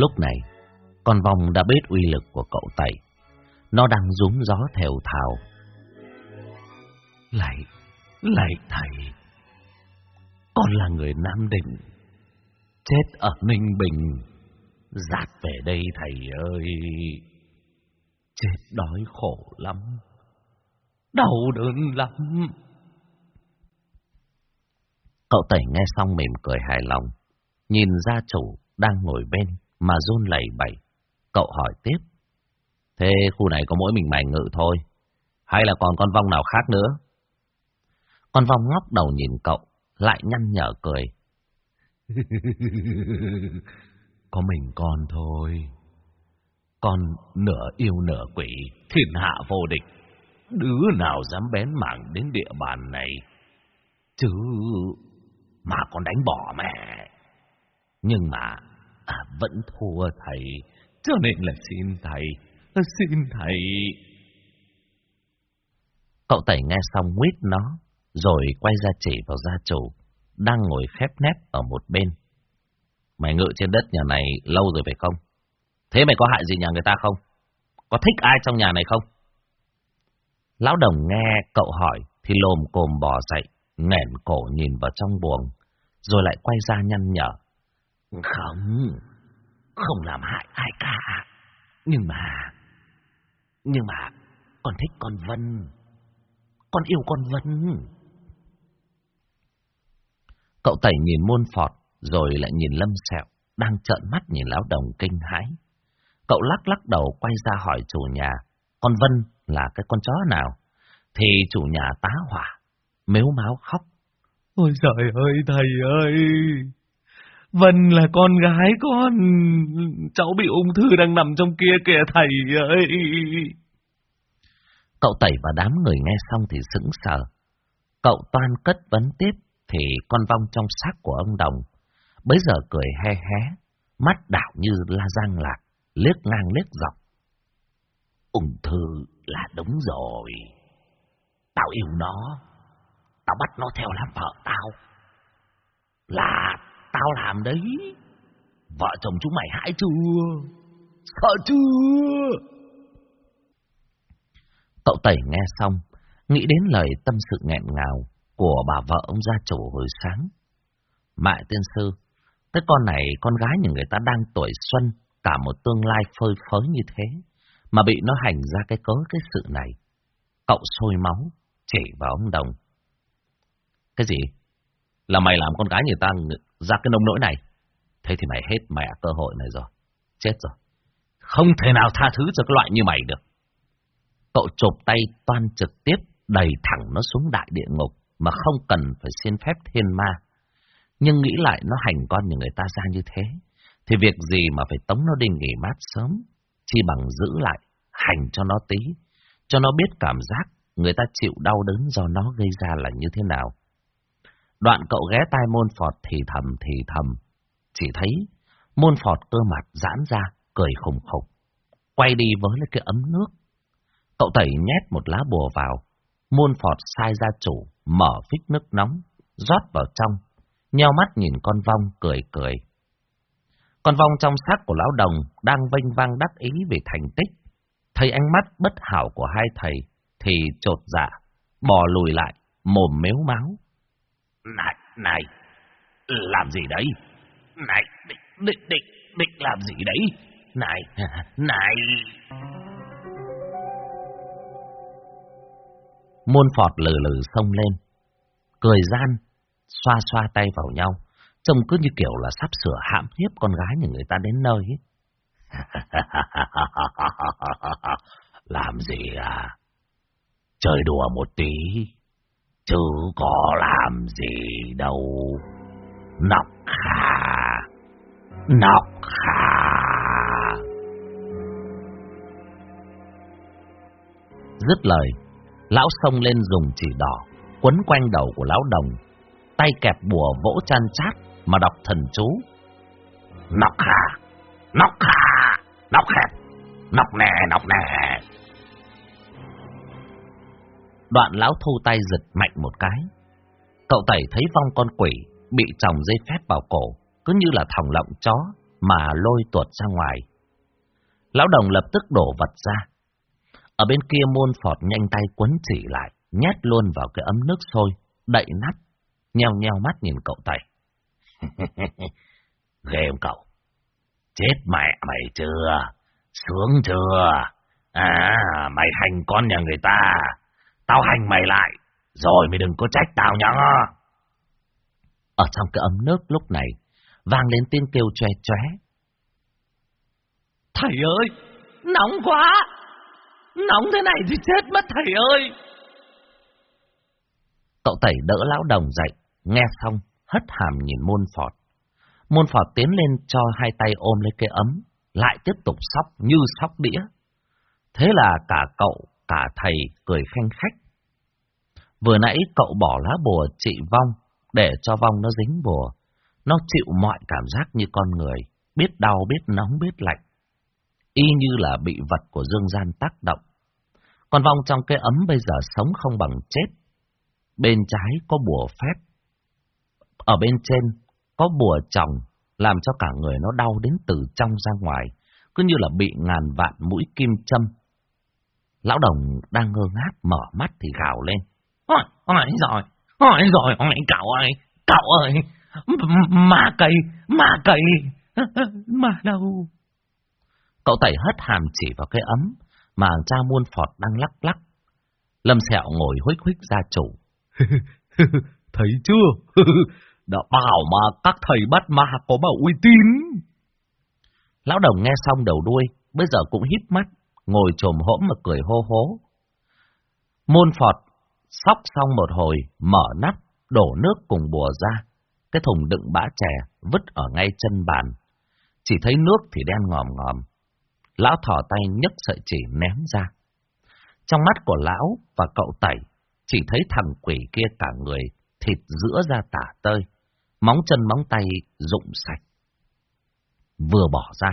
Lúc này, con vong đã biết uy lực của cậu Tẩy. Nó đang rúng gió theo thào. Lạy, lạy thầy, con là người Nam Định, chết ở Ninh Bình, giạt về đây thầy ơi. Chết đói khổ lắm, đau đớn lắm. Cậu Tẩy nghe xong mỉm cười hài lòng, nhìn gia chủ đang ngồi bên mà run lẩy bẩy. Cậu hỏi tiếp. Thế khu này có mỗi mình mày ngự thôi, hay là còn con vong nào khác nữa? Con vong ngóc đầu nhìn cậu, lại nhăn nhở cười. có mình con thôi. Con nửa yêu nửa quỷ, thiên hạ vô địch. Đứa nào dám bén mảng đến địa bàn này? Chứ mà còn đánh bỏ mẹ. Nhưng mà à, vẫn thua thầy, cho nên là xin thầy, xin thầy. Cậu tẩy nghe xong nguyết nó, rồi quay ra chỉ vào gia chủ, đang ngồi khép nép ở một bên. Mày ngự trên đất nhà này lâu rồi phải không? Thế mày có hại gì nhà người ta không? Có thích ai trong nhà này không? Lão đồng nghe cậu hỏi thì lồm cồm bò dậy, nghẹn cổ nhìn vào trong buồng, rồi lại quay ra nhăn nhở. Không, không làm hại ai cả. Nhưng mà, nhưng mà, con thích con Vân. Con yêu con Vân. Cậu tẩy nhìn môn phọt, rồi lại nhìn lâm sẹo, đang trợn mắt nhìn lão đồng kinh hãi. Cậu lắc lắc đầu quay ra hỏi chủ nhà, con Vân là cái con chó nào? Thì chủ nhà tá hỏa, mếu máu khóc. Ôi trời ơi thầy ơi! Vân là con gái con, cháu bị ung thư đang nằm trong kia kìa thầy ơi! Cậu tẩy và đám người nghe xong thì sững sờ. Cậu toan cất vấn tiếp thì con vong trong xác của ông Đồng bấy giờ cười he hé, mắt đảo như la giang lạc, liếc ngang liếc dọc. Ung thư là đúng rồi. Tao yêu nó, tao bắt nó theo làm vợ tao. Là tao làm đấy. Vợ chồng chúng mày hãi chưa? Sợ chưa? Cậu Tẩy nghe xong, nghĩ đến lời tâm sự nghẹn ngào của bà vợ ông gia chủ hồi sáng. Mại tiên sư, cái con này con gái nhà người ta đang tuổi xuân, cả một tương lai phơi phới như thế, mà bị nó hành ra cái cớ cái sự này. Cậu sôi máu, chỉ vào ông Đồng. Cái gì? Là mày làm con gái người ta ra cái nông nỗi này? Thế thì mày hết mẹ cơ hội này rồi. Chết rồi. Không thể nào tha thứ cho cái loại như mày được. Cậu chộp tay toan trực tiếp đầy thẳng nó xuống đại địa ngục mà không cần phải xin phép thiên ma. Nhưng nghĩ lại nó hành con như người ta ra như thế, thì việc gì mà phải tống nó đi nghỉ mát sớm, chi bằng giữ lại, hành cho nó tí, cho nó biết cảm giác người ta chịu đau đớn do nó gây ra là như thế nào. Đoạn cậu ghé tai môn phọt thì thầm thì thầm, chỉ thấy môn phọt cơ mặt giãn ra, cười khùng khục, quay đi với lấy cái ấm nước. Cậu tẩy nhét một lá bùa vào, môn phọt sai ra chủ, mở phích nước nóng, rót vào trong, nheo mắt nhìn con vong cười cười. Con vong trong xác của lão đồng đang vênh vang đắc ý về thành tích. Thấy ánh mắt bất hảo của hai thầy thì trột dạ, bò lùi lại, mồm mếu máu. Này, này, làm gì đấy? Này, định, định, định, định làm gì đấy? Này, này... Môn phọt lừ lừ sông lên, cười gian, xoa xoa tay vào nhau, trông cứ như kiểu là sắp sửa hãm hiếp con gái nhà người ta đến nơi ấy. Làm gì à? Chơi đùa một tí, chứ có làm gì đâu. Nọc khà, nọc khà. Dứt lời, lão xông lên dùng chỉ đỏ, quấn quanh đầu của lão đồng, tay kẹp bùa vỗ chăn chát mà đọc thần chú. Nọc khà, nọc khà, nọc hẹp, nọc nè, nọc nè. Đoạn lão thu tay giật mạnh một cái. Cậu tẩy thấy vong con quỷ bị tròng dây phép vào cổ, cứ như là thòng lọng chó, mà lôi tuột ra ngoài. Lão đồng lập tức đổ vật ra. Ở bên kia môn phọt nhanh tay quấn chỉ lại, nhét luôn vào cái ấm nước sôi, đậy nắp, nheo nheo mắt nhìn cậu tẩy. Ghê không cậu? Chết mẹ mày chưa? Sướng chưa? À, mày hành con nhà người ta. Tao hành mày lại, rồi mày đừng có trách tao nhá. Ở trong cái ấm nước lúc này, vang lên tiếng kêu choe choé. Thầy ơi, nóng quá! Nóng thế này thì chết mất thầy ơi! Cậu tẩy đỡ lão đồng dậy, nghe xong, hất hàm nhìn môn phọt. Môn phọt tiến lên cho hai tay ôm lấy cái ấm, lại tiếp tục sóc như sóc đĩa. Thế là cả cậu, cả thầy cười khanh khách. Vừa nãy cậu bỏ lá bùa trị vong, để cho vong nó dính bùa. Nó chịu mọi cảm giác như con người, biết đau, biết nóng, biết lạnh. Y như là bị vật của dương gian tác động. Con vong trong cái ấm bây giờ sống không bằng chết. Bên trái có bùa phép. Ở bên trên có bùa chồng, làm cho cả người nó đau đến từ trong ra ngoài, cứ như là bị ngàn vạn mũi kim châm. Lão đồng đang ngơ ngác mở mắt thì gào lên. Ôi, ôi rồi, ôi rồi, ôi cậu ơi, cậu ơi, mà cây, mà cây, mà đâu. Cậu tẩy hất hàm chỉ vào cái ấm, mà cha muôn phọt đang lắc lắc. Lâm sẹo ngồi huých huých ra chủ. Thấy chưa? Đã bảo mà các thầy bắt ma có bảo uy tín. Lão đồng nghe xong đầu đuôi, bây giờ cũng híp mắt, ngồi trồm hỗm mà cười hô hố. Môn phọt, sóc xong một hồi, mở nắp, đổ nước cùng bùa ra. Cái thùng đựng bã chè, vứt ở ngay chân bàn. Chỉ thấy nước thì đen ngòm ngòm. Lão thỏ tay nhấc sợi chỉ ném ra. Trong mắt của lão và cậu tẩy, chỉ thấy thằng quỷ kia cả người, thịt giữa ra tả tơi, móng chân móng tay rụng sạch. Vừa bỏ ra,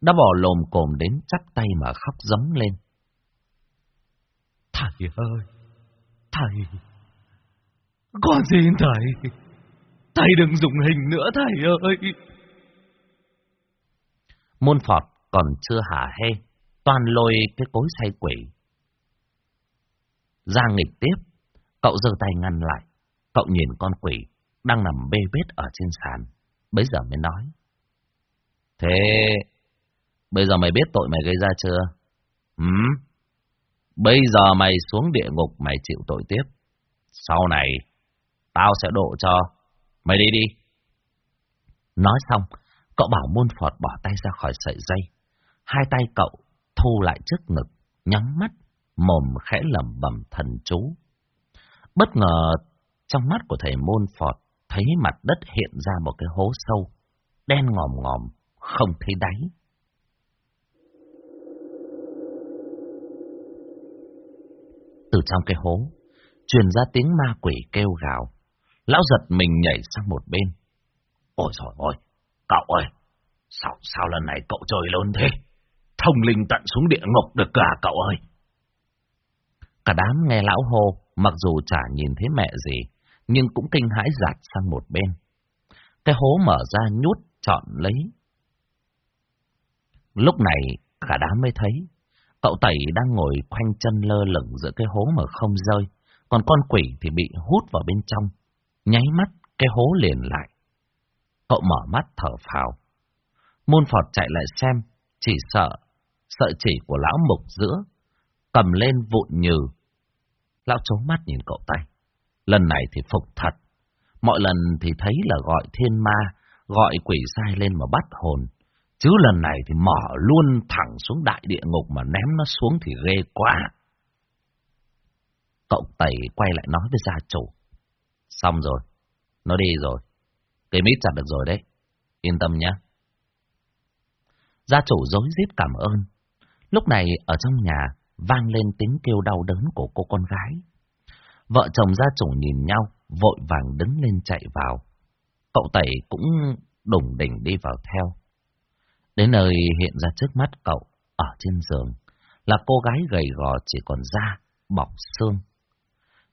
đã bỏ lồm cồm đến chắp tay mà khóc giống lên. Thầy ơi! Thầy! Con xin thầy! Thầy đừng dùng hình nữa thầy ơi! Môn Phọt còn chưa hả hê, toàn lôi cái cối say quỷ. Ra nghịch tiếp, cậu giơ tay ngăn lại. Cậu nhìn con quỷ đang nằm bê bết ở trên sàn. Bấy giờ mới nói. Thế, bây giờ mày biết tội mày gây ra chưa? Ừm? Bây giờ mày xuống địa ngục mày chịu tội tiếp. Sau này, tao sẽ độ cho. Mày đi đi. Nói xong, cậu bảo môn phọt bỏ tay ra khỏi sợi dây. Hai tay cậu thu lại trước ngực, nhắm mắt, mồm khẽ lẩm bẩm thần chú. Bất ngờ, trong mắt của thầy môn phọt, thấy mặt đất hiện ra một cái hố sâu, đen ngòm ngòm, không thấy đáy. Từ trong cái hố, truyền ra tiếng ma quỷ kêu gào. Lão giật mình nhảy sang một bên. Ôi trời ơi, cậu ơi, sao, sao lần này cậu chơi lớn thế? Thông linh tận xuống địa ngục được cả cậu ơi. Cả đám nghe lão hô, mặc dù chả nhìn thấy mẹ gì, nhưng cũng kinh hãi giạt sang một bên. Cái hố mở ra nhút chọn lấy. Lúc này, cả đám mới thấy, cậu Tẩy đang ngồi khoanh chân lơ lửng giữa cái hố mà không rơi, còn con quỷ thì bị hút vào bên trong. Nháy mắt, cái hố liền lại. Cậu mở mắt thở phào. Môn Phọt chạy lại xem, chỉ sợ, sợ chỉ của lão mục giữa, cầm lên vụn nhừ. Lão chố mắt nhìn cậu tay. Lần này thì phục thật. Mọi lần thì thấy là gọi thiên ma, gọi quỷ sai lên mà bắt hồn. Chứ lần này thì mở luôn thẳng xuống đại địa ngục mà ném nó xuống thì ghê quá. Cậu Tẩy quay lại nói với gia chủ. Xong rồi, nó đi rồi. Cây mít chặt được rồi đấy. Yên tâm nhé. Gia chủ dối rít cảm ơn. Lúc này ở trong nhà vang lên tiếng kêu đau đớn của cô con gái. Vợ chồng gia chủ nhìn nhau, vội vàng đứng lên chạy vào. Cậu Tẩy cũng đùng đỉnh đi vào theo. Đến nơi hiện ra trước mắt cậu, ở trên giường, là cô gái gầy gò chỉ còn da, bọc xương.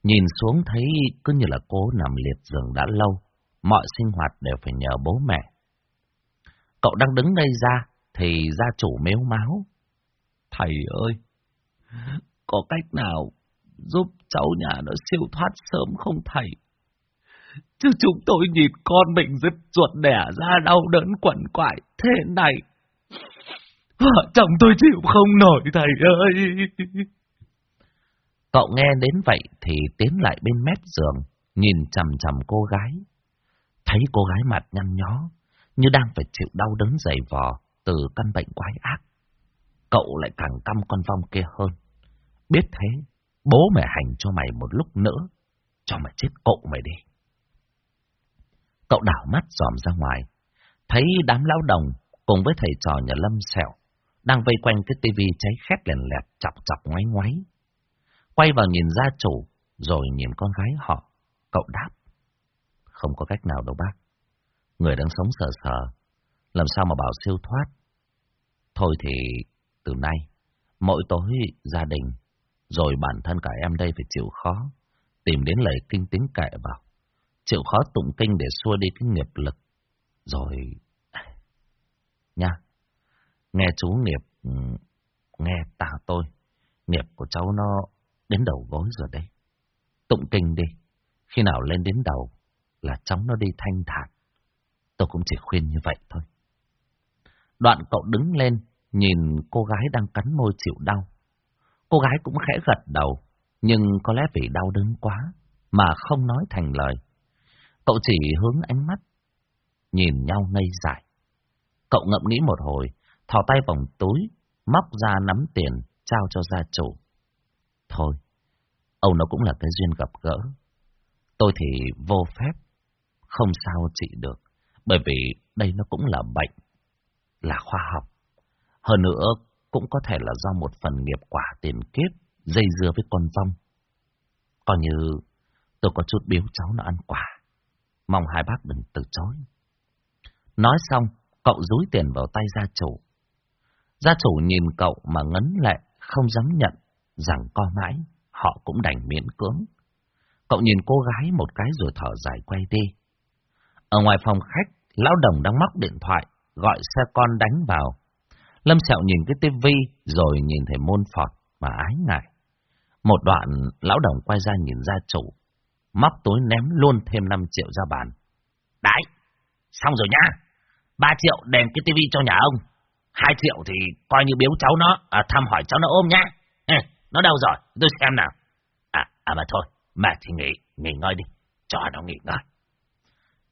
Nhìn xuống thấy cứ như là cô nằm liệt giường đã lâu, mọi sinh hoạt đều phải nhờ bố mẹ. Cậu đang đứng đây ra, thì gia chủ mếu máu. Thầy ơi, có cách nào giúp cháu nhà nó siêu thoát sớm không thầy? Chứ chúng tôi nhìn con mình dứt ruột đẻ ra đau đớn quẩn quại thế này. Vợ chồng tôi chịu không nổi thầy ơi. Cậu nghe đến vậy thì tiến lại bên mép giường, nhìn chầm chầm cô gái. Thấy cô gái mặt nhăn nhó, như đang phải chịu đau đớn dày vò từ căn bệnh quái ác. Cậu lại càng căm con vong kia hơn. Biết thế, bố mẹ hành cho mày một lúc nữa, cho mày chết cậu mày đi. Cậu đảo mắt dòm ra ngoài, thấy đám lão đồng cùng với thầy trò nhà Lâm Sẹo đang vây quanh cái tivi cháy khét lèn lẹt chọc chọc ngoáy ngoáy. Quay vào nhìn gia chủ, rồi nhìn con gái họ, cậu đáp. Không có cách nào đâu bác. Người đang sống sờ sờ, làm sao mà bảo siêu thoát. Thôi thì từ nay, mỗi tối gia đình, rồi bản thân cả em đây phải chịu khó, tìm đến lời kinh tính kệ vào, chịu khó tụng kinh để xua đi cái nghiệp lực, rồi... Nha, nghe chú nghiệp, ừ, nghe ta tôi, nghiệp của cháu nó đến đầu gối rồi đấy. Tụng kinh đi, khi nào lên đến đầu là cháu nó đi thanh thản. Tôi cũng chỉ khuyên như vậy thôi. Đoạn cậu đứng lên, nhìn cô gái đang cắn môi chịu đau. Cô gái cũng khẽ gật đầu, nhưng có lẽ vì đau đớn quá, mà không nói thành lời. Cậu chỉ hướng ánh mắt, nhìn nhau ngây dại. Cậu ngậm nghĩ một hồi, thò tay vòng túi, móc ra nắm tiền, trao cho gia chủ. Thôi, ông nó cũng là cái duyên gặp gỡ. Tôi thì vô phép, không sao trị được, bởi vì đây nó cũng là bệnh, là khoa học. Hơn nữa, cũng có thể là do một phần nghiệp quả tiền kiếp dây dưa với con vong. Coi như tôi có chút biếu cháu nó ăn quả. Mong hai bác đừng từ chối. Nói xong, cậu rúi tiền vào tay gia chủ. Gia chủ nhìn cậu mà ngấn lệ, không dám nhận, rằng co mãi, họ cũng đành miễn cưỡng. Cậu nhìn cô gái một cái rồi thở dài quay đi. Ở ngoài phòng khách, lão đồng đang móc điện thoại, gọi xe con đánh vào. Lâm Sẹo nhìn cái tivi rồi nhìn thấy môn phọt mà ái ngại. Một đoạn, lão đồng quay ra nhìn gia chủ, móc túi ném luôn thêm 5 triệu ra bàn. Đấy, xong rồi nhá 3 triệu đèn cái tivi cho nhà ông hai triệu thì coi như biếu cháu nó, à, thăm hỏi cháu nó ôm nhá. Ê, nó đâu rồi, tôi xem nào. À, à mà thôi, mà thì nghỉ, nghỉ ngơi đi, cho nó nghỉ ngơi.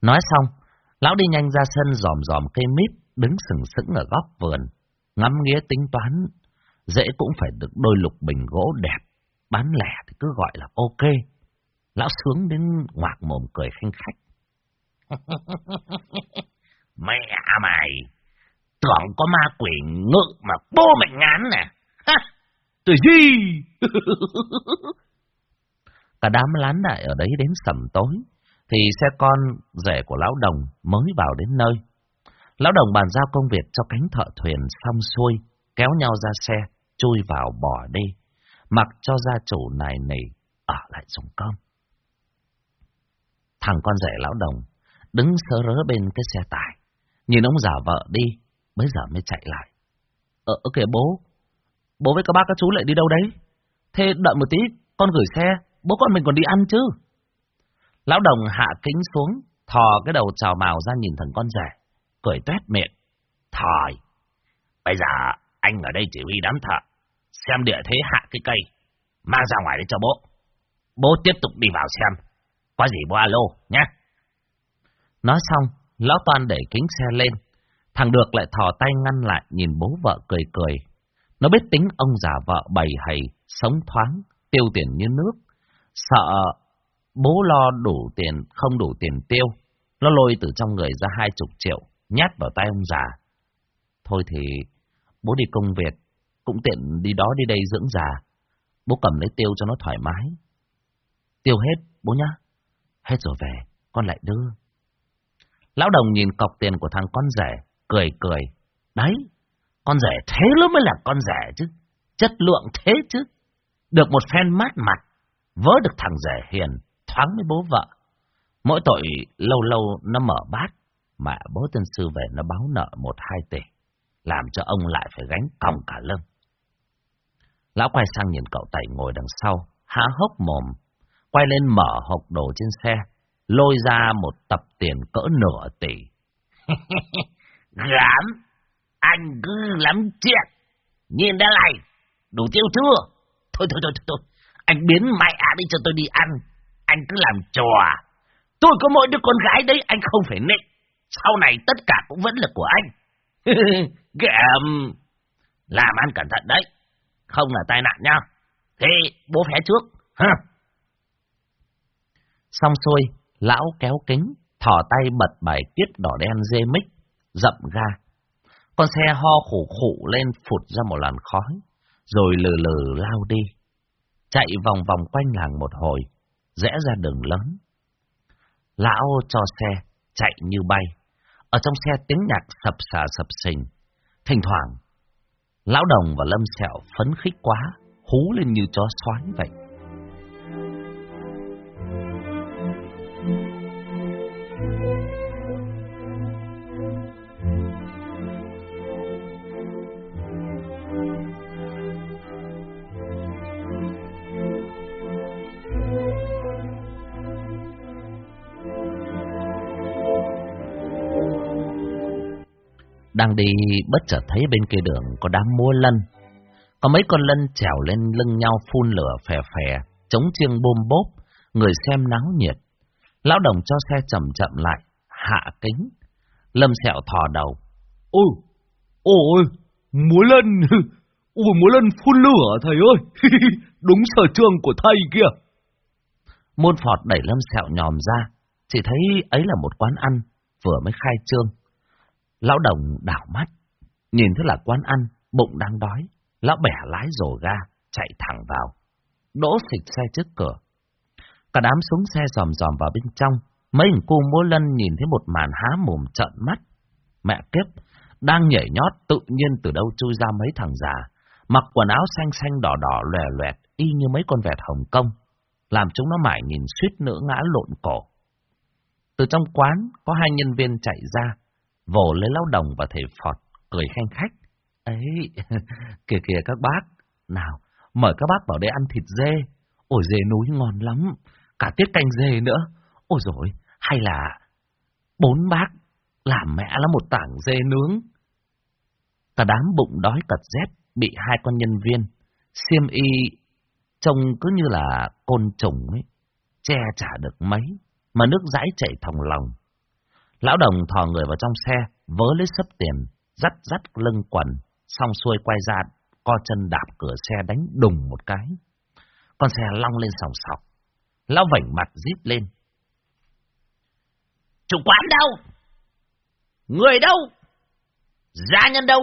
Nói xong, lão đi nhanh ra sân dòm dòm cây mít, đứng sừng sững ở góc vườn, ngắm nghĩa tính toán, dễ cũng phải được đôi lục bình gỗ đẹp, bán lẻ thì cứ gọi là ok. Lão sướng đến ngoạc mồm cười khinh khách. Mẹ mày, tưởng có ma quỷ ngự mà bố mệnh ngán nè. Ha, Tôi gì? Cả đám lán lại ở đấy đến sầm tối, thì xe con rể của lão đồng mới vào đến nơi. Lão đồng bàn giao công việc cho cánh thợ thuyền xong xuôi, kéo nhau ra xe, chui vào bỏ đi, mặc cho gia chủ này nỉ ở lại dùng cơm. Thằng con rể lão đồng đứng sớ rớ bên cái xe tải, nhìn ông già vợ đi, bây giờ mới chạy lại. Ờ, ờ, kìa bố, bố với các bác các chú lại đi đâu đấy? Thế đợi một tí, con gửi xe, bố con mình còn đi ăn chứ. Lão đồng hạ kính xuống, thò cái đầu chào màu ra nhìn thằng con rẻ, cười tuét miệng. Thôi, bây giờ anh ở đây chỉ huy đám thợ, xem địa thế hạ cái cây, mang ra ngoài để cho bố. Bố tiếp tục đi vào xem, có gì bố alo nhé. Nói xong, lão toàn đẩy kính xe lên, thằng được lại thò tay ngăn lại nhìn bố vợ cười cười. Nó biết tính ông già vợ bày hầy, sống thoáng, tiêu tiền như nước, sợ bố lo đủ tiền, không đủ tiền tiêu. Nó lôi từ trong người ra hai chục triệu, nhát vào tay ông già. Thôi thì bố đi công việc, cũng tiện đi đó đi đây dưỡng già. Bố cầm lấy tiêu cho nó thoải mái. Tiêu hết, bố nhá. Hết rồi về, con lại đưa. Lão đồng nhìn cọc tiền của thằng con rể, cười cười. Đấy, con rể thế lắm mới là con rể chứ. Chất lượng thế chứ. Được một phen mát mặt, vớ được thằng rể hiền, thoáng với bố vợ. Mỗi tội lâu lâu nó mở bát, mẹ bố tân sư về nó báo nợ một hai tỷ, làm cho ông lại phải gánh còng cả lưng. Lão quay sang nhìn cậu Tẩy ngồi đằng sau, há hốc mồm, quay lên mở hộp đồ trên xe, lôi ra một tập tiền cỡ nửa tỷ. gãm anh cứ lắm chuyện, nhìn đã này, đủ tiêu chưa? Thôi thôi thôi thôi, anh biến mẹ đi cho tôi đi ăn, anh cứ làm trò. Tôi có mỗi đứa con gái đấy, anh không phải nịnh. Sau này tất cả cũng vẫn là của anh. gãm làm ăn cẩn thận đấy, không là tai nạn nha. Thế bố phé trước, ha? Xong xuôi, lão kéo kính, thỏ tay bật bài tiết đỏ đen dê mích, dậm ga. Con xe ho khổ khổ lên phụt ra một làn khói, rồi lừ lừ lao đi. Chạy vòng vòng quanh làng một hồi, rẽ ra đường lớn. Lão cho xe chạy như bay. Ở trong xe tiếng nhạc sập xà sập sình. Thỉnh thoảng, lão đồng và lâm sẹo phấn khích quá, hú lên như chó xoái vậy. Đang đi bất chợt thấy bên kia đường có đám múa lân. Có mấy con lân trèo lên lưng nhau phun lửa phè phè, chống chiêng bôm bốp, người xem náo nhiệt. Lão đồng cho xe chậm chậm lại, hạ kính. Lâm sẹo thò đầu. Ôi, ôi, múa lân, ôi múa lân phun lửa thầy ơi, đúng sở trường của thầy kìa. Môn phọt đẩy lâm sẹo nhòm ra, chỉ thấy ấy là một quán ăn, vừa mới khai trương. Lão đồng đảo mắt, nhìn thấy là quán ăn, bụng đang đói. Lão bẻ lái rồ ga, chạy thẳng vào. Đỗ xịch xe trước cửa. Cả đám xuống xe dòm dòm vào bên trong. Mấy hình cu múa lân nhìn thấy một màn há mồm trợn mắt. Mẹ kiếp, đang nhảy nhót tự nhiên từ đâu chui ra mấy thằng già. Mặc quần áo xanh xanh đỏ đỏ lòe loẹt y như mấy con vẹt Hồng Kông. Làm chúng nó mải nhìn suýt nữa ngã lộn cổ. Từ trong quán có hai nhân viên chạy ra vồ lấy lao đồng và thầy Phọt, cười khanh khách. Ấy, kìa kìa các bác, nào, mời các bác vào đây ăn thịt dê. Ôi dê núi ngon lắm, cả tiết canh dê nữa. Ôi rồi hay là bốn bác làm mẹ là một tảng dê nướng. Cả đám bụng đói cật rét, bị hai con nhân viên, xiêm y, trông cứ như là côn trùng ấy, che chả được mấy, mà nước dãi chảy thòng lòng. Lão đồng thò người vào trong xe, vớ lấy sấp tiền, dắt dắt lưng quần, xong xuôi quay ra, co chân đạp cửa xe đánh đùng một cái. Con xe long lên sòng sọc. Lão vảnh mặt díp lên. Chủ quán đâu? Người đâu? Gia nhân đâu?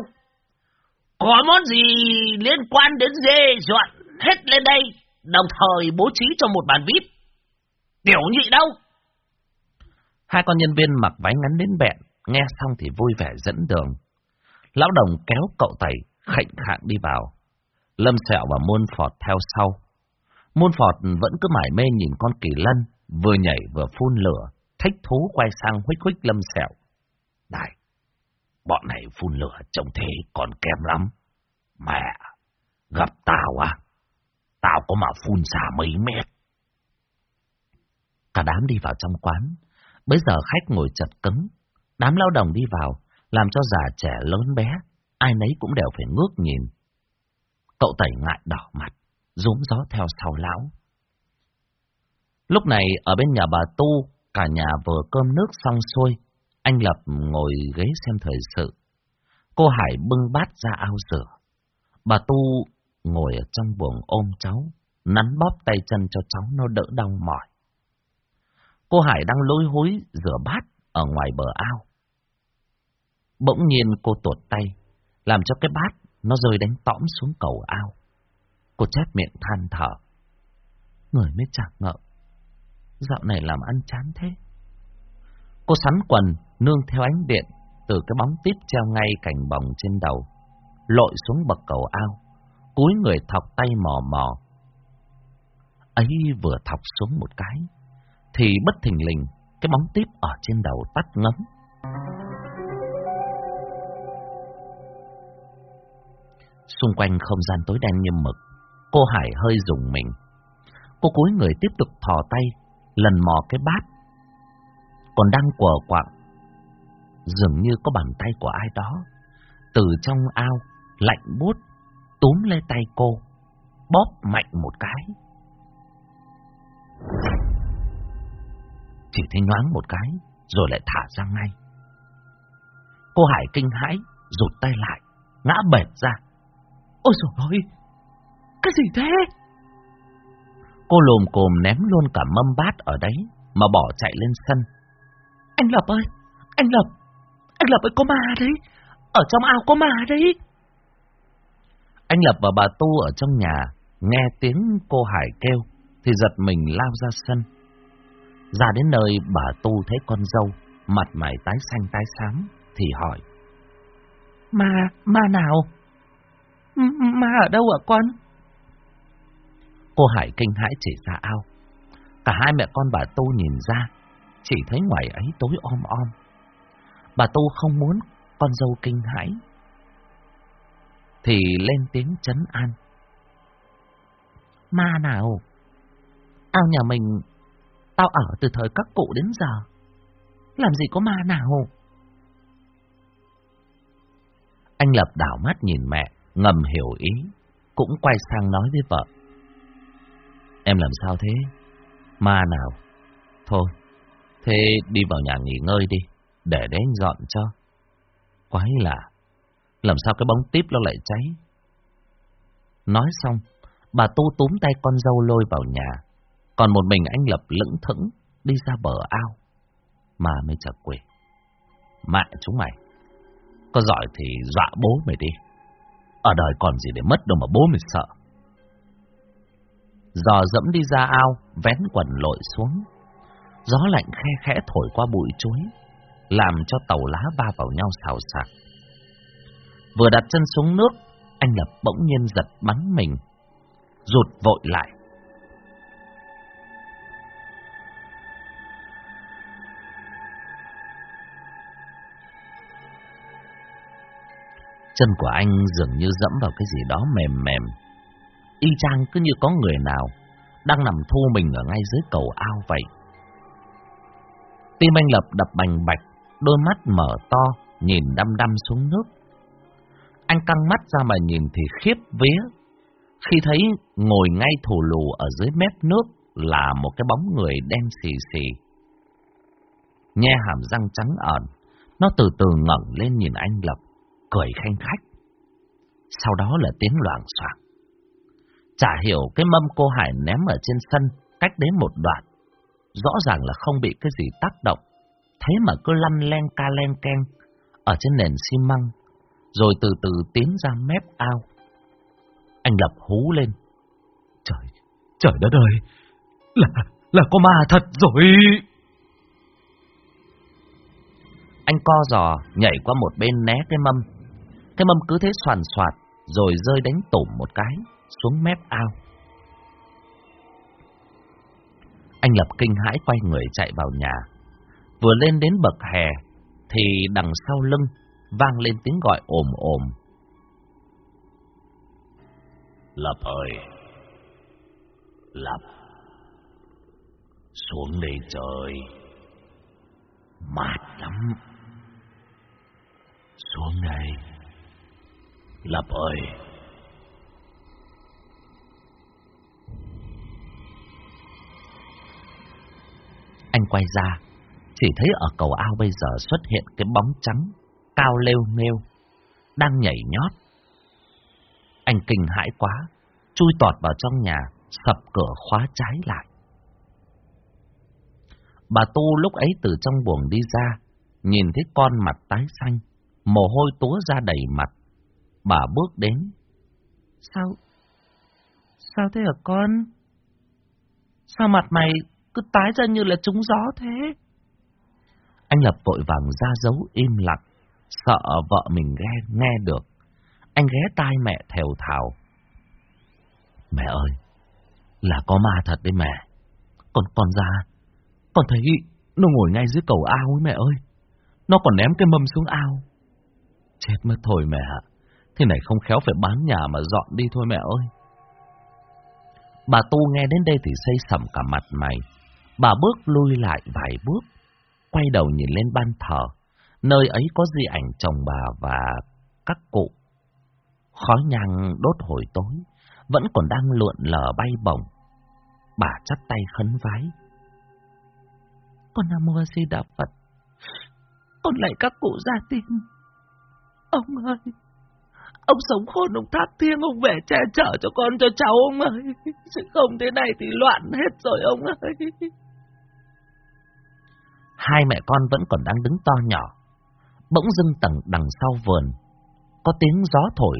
Có món gì liên quan đến dê dọn hết lên đây, đồng thời bố trí cho một bàn VIP. Tiểu nhị đâu? Hai con nhân viên mặc váy ngắn đến bẹn, nghe xong thì vui vẻ dẫn đường. Lão đồng kéo cậu tẩy, khệnh khạng đi vào. Lâm Sẹo và Môn Phọt theo sau. Môn Phọt vẫn cứ mải mê nhìn con kỳ lân, vừa nhảy vừa phun lửa, thích thú quay sang huých huých Lâm Sẹo. Này, bọn này phun lửa trông thế còn kém lắm. Mẹ, gặp tao à? Tao có mà phun xa mấy mét. Cả đám đi vào trong quán, Bây giờ khách ngồi chật cứng, đám lao động đi vào, làm cho già trẻ lớn bé, ai nấy cũng đều phải ngước nhìn. Cậu tẩy ngại đỏ mặt, rúm gió theo sau lão. Lúc này ở bên nhà bà Tu, cả nhà vừa cơm nước xong xuôi, anh Lập ngồi ghế xem thời sự. Cô Hải bưng bát ra ao rửa. Bà Tu ngồi ở trong buồng ôm cháu, nắn bóp tay chân cho cháu nó đỡ đau mỏi. Cô Hải đang lôi hối rửa bát ở ngoài bờ ao. Bỗng nhiên cô tuột tay, làm cho cái bát nó rơi đánh tõm xuống cầu ao. Cô chép miệng than thở. Người mới chạc ngợ. Dạo này làm ăn chán thế. Cô sắn quần, nương theo ánh điện, từ cái bóng tít treo ngay cành bồng trên đầu, lội xuống bậc cầu ao, cúi người thọc tay mò mò. Ấy vừa thọc xuống một cái, thì bất thình lình cái bóng tiếp ở trên đầu tắt ngấm. Xung quanh không gian tối đen như mực, cô Hải hơi rùng mình. Cô cúi người tiếp tục thò tay, lần mò cái bát. Còn đang quờ quạng, dường như có bàn tay của ai đó. Từ trong ao, lạnh bút, túm lấy tay cô, bóp mạnh một cái. Chỉ thấy nhoáng một cái, rồi lại thả ra ngay. Cô Hải kinh hãi, rụt tay lại, ngã bệt ra. Ôi trời ơi! Cái gì thế? Cô lồm cồm ném luôn cả mâm bát ở đấy, mà bỏ chạy lên sân. Anh Lập ơi! Anh Lập! Anh Lập ơi, có ma đấy! Ở trong ao có ma đấy! Anh Lập và bà Tu ở trong nhà, nghe tiếng cô Hải kêu, thì giật mình lao ra sân. Ra đến nơi bà Tu thấy con dâu, mặt mày tái xanh tái xám, thì hỏi. Ma, ma nào? Ma ở đâu ạ con? Cô Hải kinh hãi chỉ ra ao. Cả hai mẹ con bà Tu nhìn ra, chỉ thấy ngoài ấy tối om om. Bà Tu không muốn con dâu kinh hãi, thì lên tiếng chấn an. Ma nào? Ao nhà mình, tao ở từ thời các cụ đến giờ. Làm gì có ma nào? Anh Lập đảo mắt nhìn mẹ, ngầm hiểu ý, cũng quay sang nói với vợ. Em làm sao thế? Ma nào? Thôi, thế đi vào nhà nghỉ ngơi đi, để đấy anh dọn cho. Quái lạ, làm sao cái bóng tiếp nó lại cháy? Nói xong, bà tu túm tay con dâu lôi vào nhà, còn một mình anh Lập lững thững đi ra bờ ao, mà mới chợt quê. Mẹ chúng mày, có giỏi thì dọa bố mày đi. Ở đời còn gì để mất đâu mà bố mày sợ. Giò dẫm đi ra ao, vén quần lội xuống. Gió lạnh khe khẽ thổi qua bụi chuối, làm cho tàu lá va vào nhau xào xạc. Vừa đặt chân xuống nước, anh Lập bỗng nhiên giật bắn mình, rụt vội lại. Chân của anh dường như dẫm vào cái gì đó mềm mềm. Y chang cứ như có người nào đang nằm thu mình ở ngay dưới cầu ao vậy. Tim anh Lập đập bành bạch, đôi mắt mở to, nhìn đăm đăm xuống nước. Anh căng mắt ra mà nhìn thì khiếp vía. Khi thấy ngồi ngay thủ lù ở dưới mép nước là một cái bóng người đen xì xì. Nhe hàm răng trắng ẩn, nó từ từ ngẩng lên nhìn anh Lập cười khanh khách. Sau đó là tiếng loạn soạn. Chả hiểu cái mâm cô Hải ném ở trên sân cách đến một đoạn. Rõ ràng là không bị cái gì tác động. Thế mà cứ lăn len ca len ken ở trên nền xi măng. Rồi từ từ tiến ra mép ao. Anh Lập hú lên. Trời, trời đất ơi! Là, là có ma thật rồi! Anh co giò nhảy qua một bên né cái mâm cái mâm cứ thế soàn soạt, rồi rơi đánh tổm một cái, xuống mép ao. Anh Lập kinh hãi quay người chạy vào nhà. Vừa lên đến bậc hè, thì đằng sau lưng vang lên tiếng gọi ồm ồm. Lập ơi! Lập! Xuống đây trời! Mát lắm! Xuống đây! Lập ơi! Anh quay ra, chỉ thấy ở cầu ao bây giờ xuất hiện cái bóng trắng, cao lêu nghêu, đang nhảy nhót. Anh kinh hãi quá, chui tọt vào trong nhà, sập cửa khóa trái lại. Bà Tu lúc ấy từ trong buồng đi ra, nhìn thấy con mặt tái xanh, mồ hôi túa ra đầy mặt, Bà bước đến. Sao? Sao thế hả con? Sao mặt mày cứ tái ra như là trúng gió thế? Anh Lập vội vàng ra dấu im lặng, sợ vợ mình nghe, nghe được. Anh ghé tai mẹ thều thào. Mẹ ơi, là có ma thật đấy mẹ. Con con ra, con thấy nó ngồi ngay dưới cầu ao ấy mẹ ơi. Nó còn ném cái mâm xuống ao. Chết mất thôi mẹ ạ. Thế này không khéo phải bán nhà mà dọn đi thôi mẹ ơi. Bà Tu nghe đến đây thì xây sầm cả mặt mày. Bà bước lui lại vài bước, quay đầu nhìn lên ban thờ. Nơi ấy có di ảnh chồng bà và các cụ. Khói nhang đốt hồi tối, vẫn còn đang lượn lờ bay bổng. Bà chắp tay khấn vái. Con Nam Mô Di Đà Phật, con lại các cụ gia tiên. Ông ơi, ông sống khôn, ông tháp thiêng, ông về che chở cho con cho cháu ông ơi. Chứ không thế này thì loạn hết rồi ông ơi. Hai mẹ con vẫn còn đang đứng to nhỏ. Bỗng dưng tầng đằng sau vườn, có tiếng gió thổi,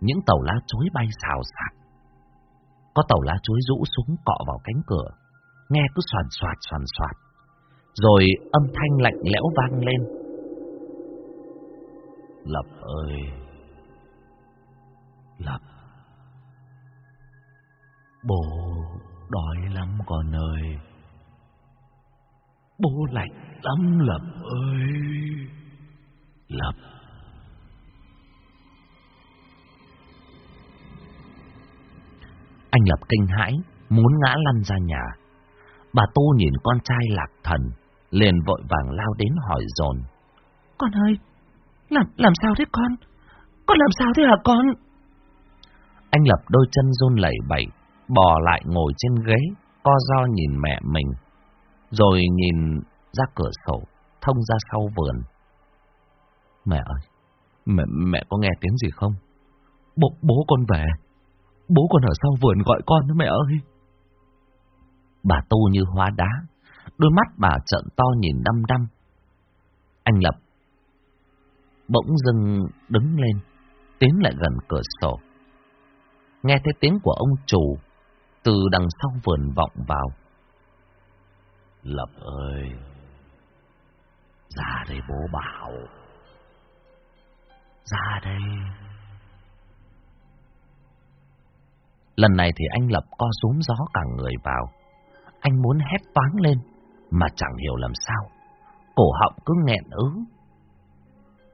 những tàu lá chuối bay xào xạc. Có tàu lá chuối rũ xuống cọ vào cánh cửa, nghe cứ soàn soạt soàn soạt. Rồi âm thanh lạnh lẽo vang lên. Lập ơi! Lập! Bố đói lắm con ơi! Bố lạnh lắm Lập ơi! Lập! Anh Lập kinh hãi, muốn ngã lăn ra nhà. Bà Tu nhìn con trai lạc thần, liền vội vàng lao đến hỏi dồn Con ơi, làm làm sao thế con? Con làm sao thế hả con? Anh Lập đôi chân run lẩy bẩy, bò lại ngồi trên ghế, co do nhìn mẹ mình, rồi nhìn ra cửa sổ, thông ra sau vườn. Mẹ ơi, mẹ, mẹ có nghe tiếng gì không? Bố, bố con về. Bố con ở sau vườn gọi con đó mẹ ơi. Bà tu như hóa đá, đôi mắt bà trợn to nhìn đăm đăm. Anh Lập bỗng dưng đứng lên, tiến lại gần cửa sổ. Nghe thấy tiếng của ông chủ từ đằng sau vườn vọng vào. Lập ơi, ra đây bố bảo. Ra đây. Lần này thì anh Lập co xuống gió cả người vào. Anh muốn hét toáng lên, mà chẳng hiểu làm sao. Cổ họng cứ nghẹn ứ.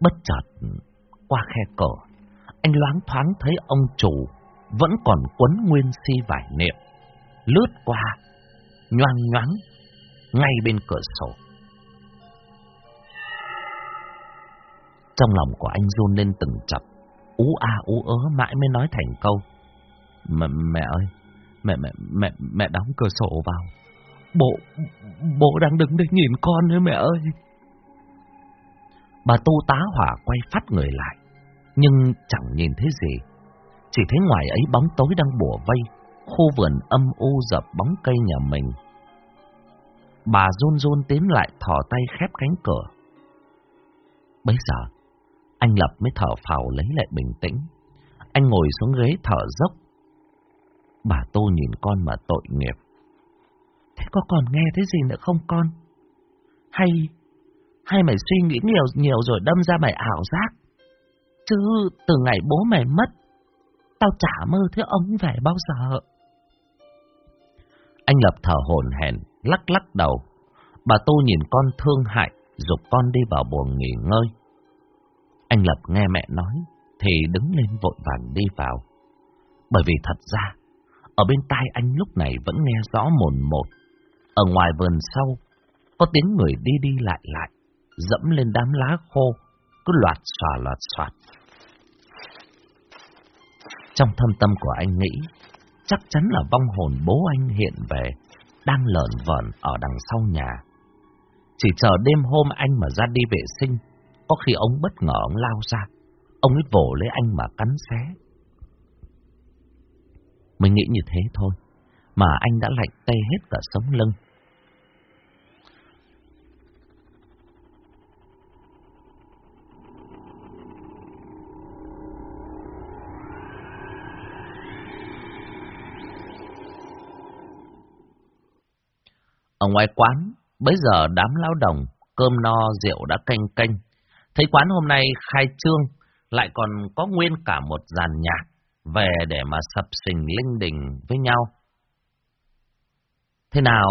Bất chợt, qua khe cửa, anh loáng thoáng thấy ông chủ vẫn còn quấn nguyên si vải niệm, lướt qua, nhoang nhoáng, ngay bên cửa sổ. Trong lòng của anh run lên từng chập, ú a ú ớ mãi mới nói thành câu. Mẹ, mẹ ơi, mẹ mẹ mẹ mẹ đóng cửa sổ vào. Bố bố đang đứng đây nhìn con đấy mẹ ơi. Bà tu tá hỏa quay phát người lại, nhưng chẳng nhìn thấy gì. Chỉ thấy ngoài ấy bóng tối đang bùa vây, khu vườn âm u dập bóng cây nhà mình. Bà run run tiến lại thò tay khép cánh cửa. Bây giờ, anh Lập mới thở phào lấy lại bình tĩnh. Anh ngồi xuống ghế thở dốc, Bà Tô nhìn con mà tội nghiệp. Thế có còn nghe thấy gì nữa không con? Hay, hay mày suy nghĩ nhiều nhiều rồi đâm ra mày ảo giác? Chứ từ ngày bố mày mất, tao chả mơ thấy ông về bao giờ. Anh Lập thở hổn hển, lắc lắc đầu. Bà Tô nhìn con thương hại, dục con đi vào buồng nghỉ ngơi. Anh Lập nghe mẹ nói, thì đứng lên vội vàng đi vào. Bởi vì thật ra, ở bên tai anh lúc này vẫn nghe rõ mồn một. Ở ngoài vườn sau, có tiếng người đi đi lại lại, dẫm lên đám lá khô, cứ loạt xòa loạt xoạt. Trong thâm tâm của anh nghĩ, chắc chắn là vong hồn bố anh hiện về, đang lợn vợn ở đằng sau nhà. Chỉ chờ đêm hôm anh mà ra đi vệ sinh, có khi ông bất ngờ ông lao ra, ông ấy vồ lấy anh mà cắn xé. Mình nghĩ như thế thôi, mà anh đã lạnh tê hết cả sống lưng. Ở ngoài quán, bấy giờ đám lao động, cơm no rượu đã canh canh. Thấy quán hôm nay khai trương, lại còn có nguyên cả một dàn nhạc về để mà sập sình linh đình với nhau. Thế nào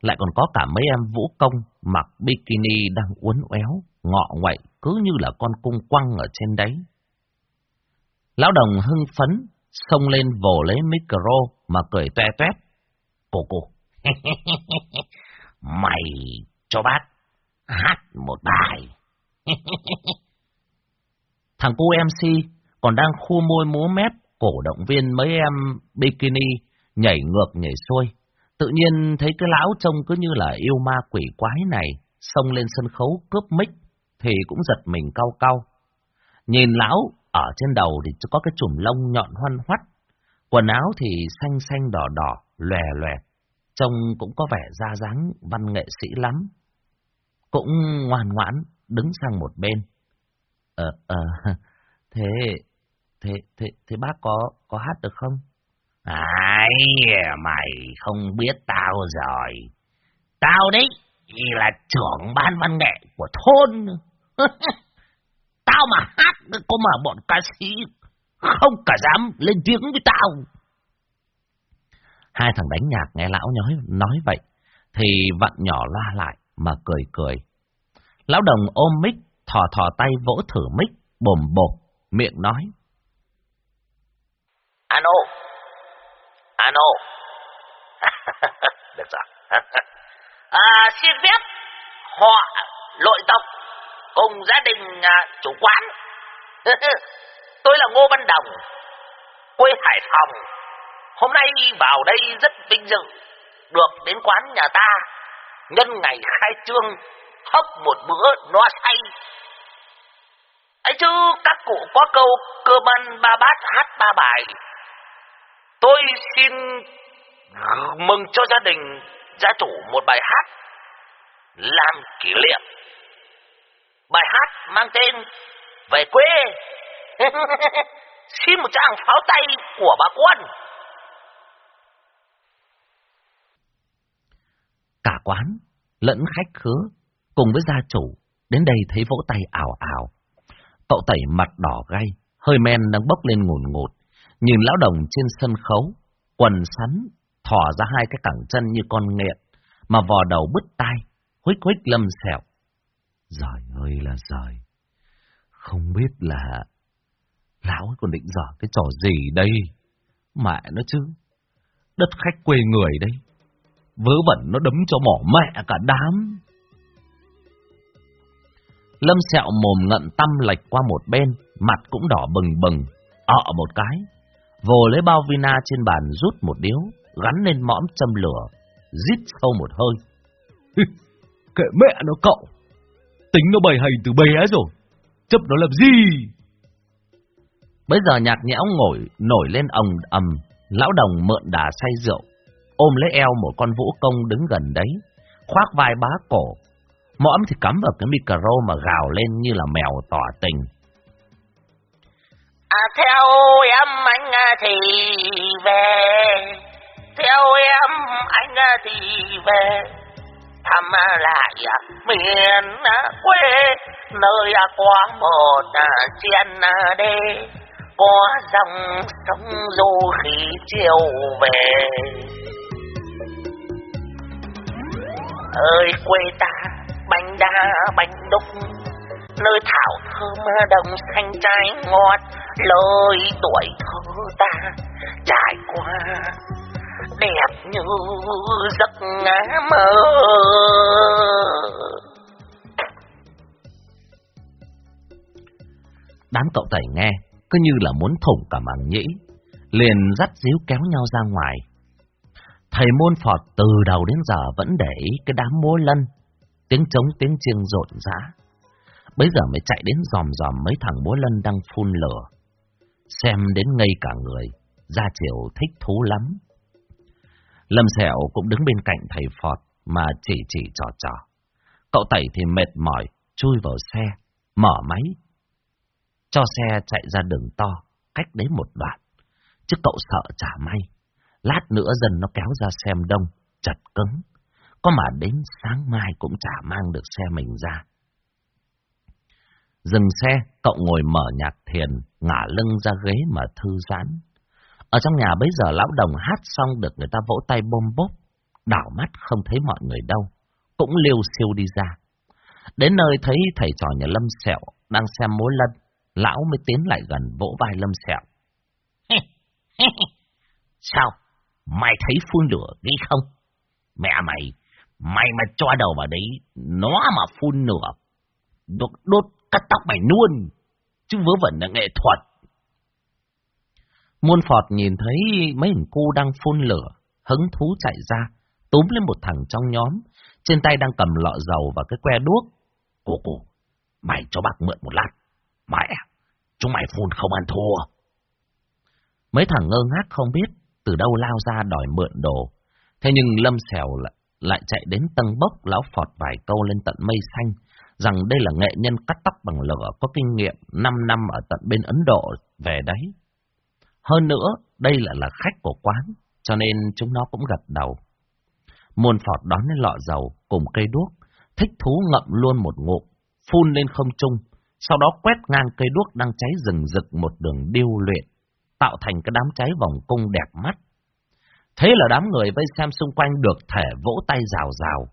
lại còn có cả mấy em vũ công mặc bikini đang uốn éo, ngọ ngoậy cứ như là con cung quăng ở trên đấy. Lão đồng hưng phấn, xông lên vồ lấy micro mà cười toe toét. Cô cô, mày cho bác hát một bài. Thằng cô MC còn đang khu môi múa mép cổ động viên mấy em bikini nhảy ngược nhảy xuôi. Tự nhiên thấy cái lão trông cứ như là yêu ma quỷ quái này, xông lên sân khấu cướp mic thì cũng giật mình cau cau. Nhìn lão ở trên đầu thì có cái chùm lông nhọn hoăn hoắt, quần áo thì xanh xanh đỏ đỏ, lòe lòe, trông cũng có vẻ ra dáng văn nghệ sĩ lắm. Cũng ngoan ngoãn đứng sang một bên. Ờ, ờ, thế, thế, thế, thế bác có, có hát được không? Ai, mày không biết tao rồi. Tao đấy là trưởng ban văn nghệ của thôn. tao mà hát có mà bọn ca sĩ không cả dám lên tiếng với tao. Hai thằng đánh nhạc nghe lão nói, nói vậy, thì vặn nhỏ la lại mà cười cười. Lão đồng ôm mic, thò thò tay vỗ thử mic, bồm bột, miệng nói. Ano, ano, được rồi. à, xin phép họ lội tộc cùng gia đình à, chủ quán. Tôi là Ngô Văn Đồng, quê Hải Phòng. Hôm nay vào đây rất vinh dự, được đến quán nhà ta nhân ngày khai trương, hấp một bữa no say. ấy chứ, các cụ có câu cơ ban ba bát hát ba bài. Tôi xin mừng cho gia đình, gia chủ một bài hát làm kỷ niệm. Bài hát mang tên Về quê. xin một tràng pháo tay của bà quân. Cả quán, lẫn khách khứa, cùng với gia chủ, đến đây thấy vỗ tay ảo ảo. Cậu tẩy mặt đỏ gay, hơi men đang bốc lên ngùn ngụt, nhìn lão đồng trên sân khấu, quần sắn, thỏ ra hai cái cẳng chân như con nghiện, mà vò đầu bứt tai, huých huých lâm sẹo. Giời ơi là giời, không biết là lão còn định dở cái trò gì đây, mẹ nó chứ, đất khách quê người đây, vớ vẩn nó đấm cho mỏ mẹ cả đám. Lâm sẹo mồm ngận tâm lệch qua một bên, mặt cũng đỏ bừng bừng, ọ một cái, vồ lấy bao vina trên bàn rút một điếu, gắn lên mõm châm lửa, rít sâu một hơi. Kệ mẹ nó cậu, tính nó bày hành từ bé rồi, chấp nó làm gì? Bây giờ nhạc nhẽo ngồi nổi lên ồng ầm, lão đồng mượn đà say rượu, ôm lấy eo một con vũ công đứng gần đấy, khoác vai bá cổ, mõm thì cắm vào cái micro mà gào lên như là mèo tỏ tình. À, theo em anh thì về, theo em anh thì về, thăm lại miền quê, nơi qua một trên đê, có dòng sông du khí chiều về ơi quê ta, bánh đa bánh đúc, nơi thảo thơm đồng xanh trái ngọt, lời tuổi thơ ta trải qua, đẹp như giấc mơ. Đám cậu tẩy nghe, cứ như là muốn thủng cả màng nhĩ, liền dắt díu kéo nhau ra ngoài thầy môn phật từ đầu đến giờ vẫn để ý cái đám múa lân tiếng trống tiếng chiêng rộn rã. Bây giờ mới chạy đến dòm dòm mấy thằng bố lân đang phun lửa. Xem đến ngây cả người, ra chiều thích thú lắm. Lâm Sẹo cũng đứng bên cạnh thầy Phọt mà chỉ chỉ trò trò. Cậu Tẩy thì mệt mỏi, chui vào xe, mở máy. Cho xe chạy ra đường to, cách đấy một đoạn. Chứ cậu sợ chả may. Lát nữa dần nó kéo ra xem đông, chật cứng. Có mà đến sáng mai cũng chả mang được xe mình ra. Dừng xe, cậu ngồi mở nhạc thiền, ngả lưng ra ghế mà thư giãn. Ở trong nhà bây giờ lão đồng hát xong được người ta vỗ tay bôm bốp, đảo mắt không thấy mọi người đâu, cũng liêu siêu đi ra. Đến nơi thấy thầy trò nhà Lâm Sẹo đang xem mối lân, Lão mới tiến lại gần vỗ vai Lâm Sẹo. Sao? Mày thấy phun lửa đi không? Mẹ mày, mày mà cho đầu vào đấy, nó mà phun lửa, đốt, đốt cắt tóc mày luôn, chứ vớ vẩn là nghệ thuật. Muôn Phọt nhìn thấy mấy hình cô đang phun lửa, hứng thú chạy ra, túm lên một thằng trong nhóm, trên tay đang cầm lọ dầu và cái que đuốc. Cô cô, mày cho bác mượn một lát. Mẹ, chúng mày phun không ăn thua. Mấy thằng ngơ ngác không biết từ đâu lao ra đòi mượn đồ. Thế nhưng Lâm Xèo lại, lại chạy đến tầng bốc lão phọt vài câu lên tận mây xanh, rằng đây là nghệ nhân cắt tóc bằng lửa có kinh nghiệm 5 năm ở tận bên Ấn Độ về đấy. Hơn nữa, đây lại là khách của quán, cho nên chúng nó cũng gật đầu. Muôn phọt đón lên lọ dầu cùng cây đuốc, thích thú ngậm luôn một ngụm, phun lên không trung, sau đó quét ngang cây đuốc đang cháy rừng rực một đường điêu luyện, tạo thành cái đám cháy vòng cung đẹp mắt. Thế là đám người vây xem xung quanh được thể vỗ tay rào rào.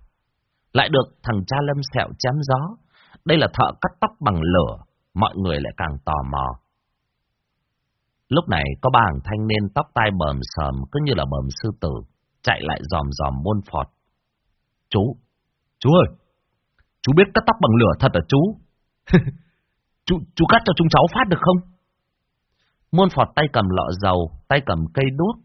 Lại được thằng cha lâm sẹo chém gió. Đây là thợ cắt tóc bằng lửa, mọi người lại càng tò mò. Lúc này có ba hàng thanh niên tóc tai bờm sờm cứ như là bờm sư tử, chạy lại dòm dòm môn phọt. Chú, chú ơi, chú biết cắt tóc bằng lửa thật à chú? chú, chú cắt cho chúng cháu phát được không? Muôn phọt tay cầm lọ dầu, tay cầm cây đuốc,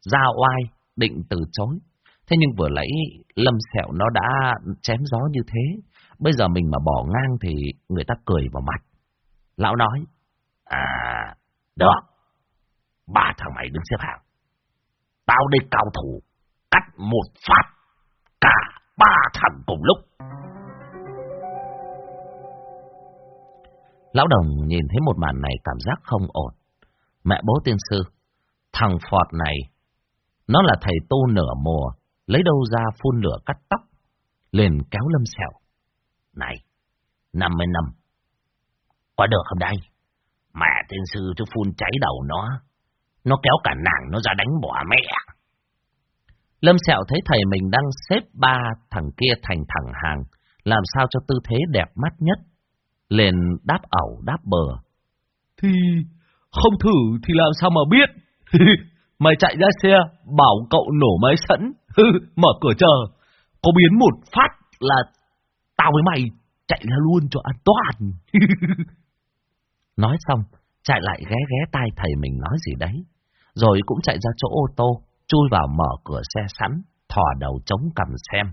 ra oai, định từ chối. Thế nhưng vừa lấy lâm sẹo nó đã chém gió như thế, bây giờ mình mà bỏ ngang thì người ta cười vào mặt. Lão nói, à, được, ba thằng mày đứng xếp hàng. Tao đây cao thủ, cắt một phát, cả ba thằng cùng lúc. Lão đồng nhìn thấy một màn này cảm giác không ổn. Mẹ bố tiên sư, thằng Phọt này, nó là thầy tu nửa mùa, lấy đâu ra phun lửa cắt tóc, liền kéo lâm sẹo. Này, năm mươi năm, có được không đây? Mẹ tiên sư cho phun cháy đầu nó, nó kéo cả nàng nó ra đánh bỏ mẹ. Lâm sẹo thấy thầy mình đang xếp ba thằng kia thành thẳng hàng, làm sao cho tư thế đẹp mắt nhất. Liền đáp ẩu đáp bờ. Thì không thử thì làm sao mà biết. Mày chạy ra xe, bảo cậu nổ máy sẵn, mở cửa chờ. Có biến một phát là tao với mày chạy ra luôn cho an toàn. nói xong, chạy lại ghé ghé tai thầy mình nói gì đấy. Rồi cũng chạy ra chỗ ô tô, chui vào mở cửa xe sẵn, thò đầu chống cầm xem.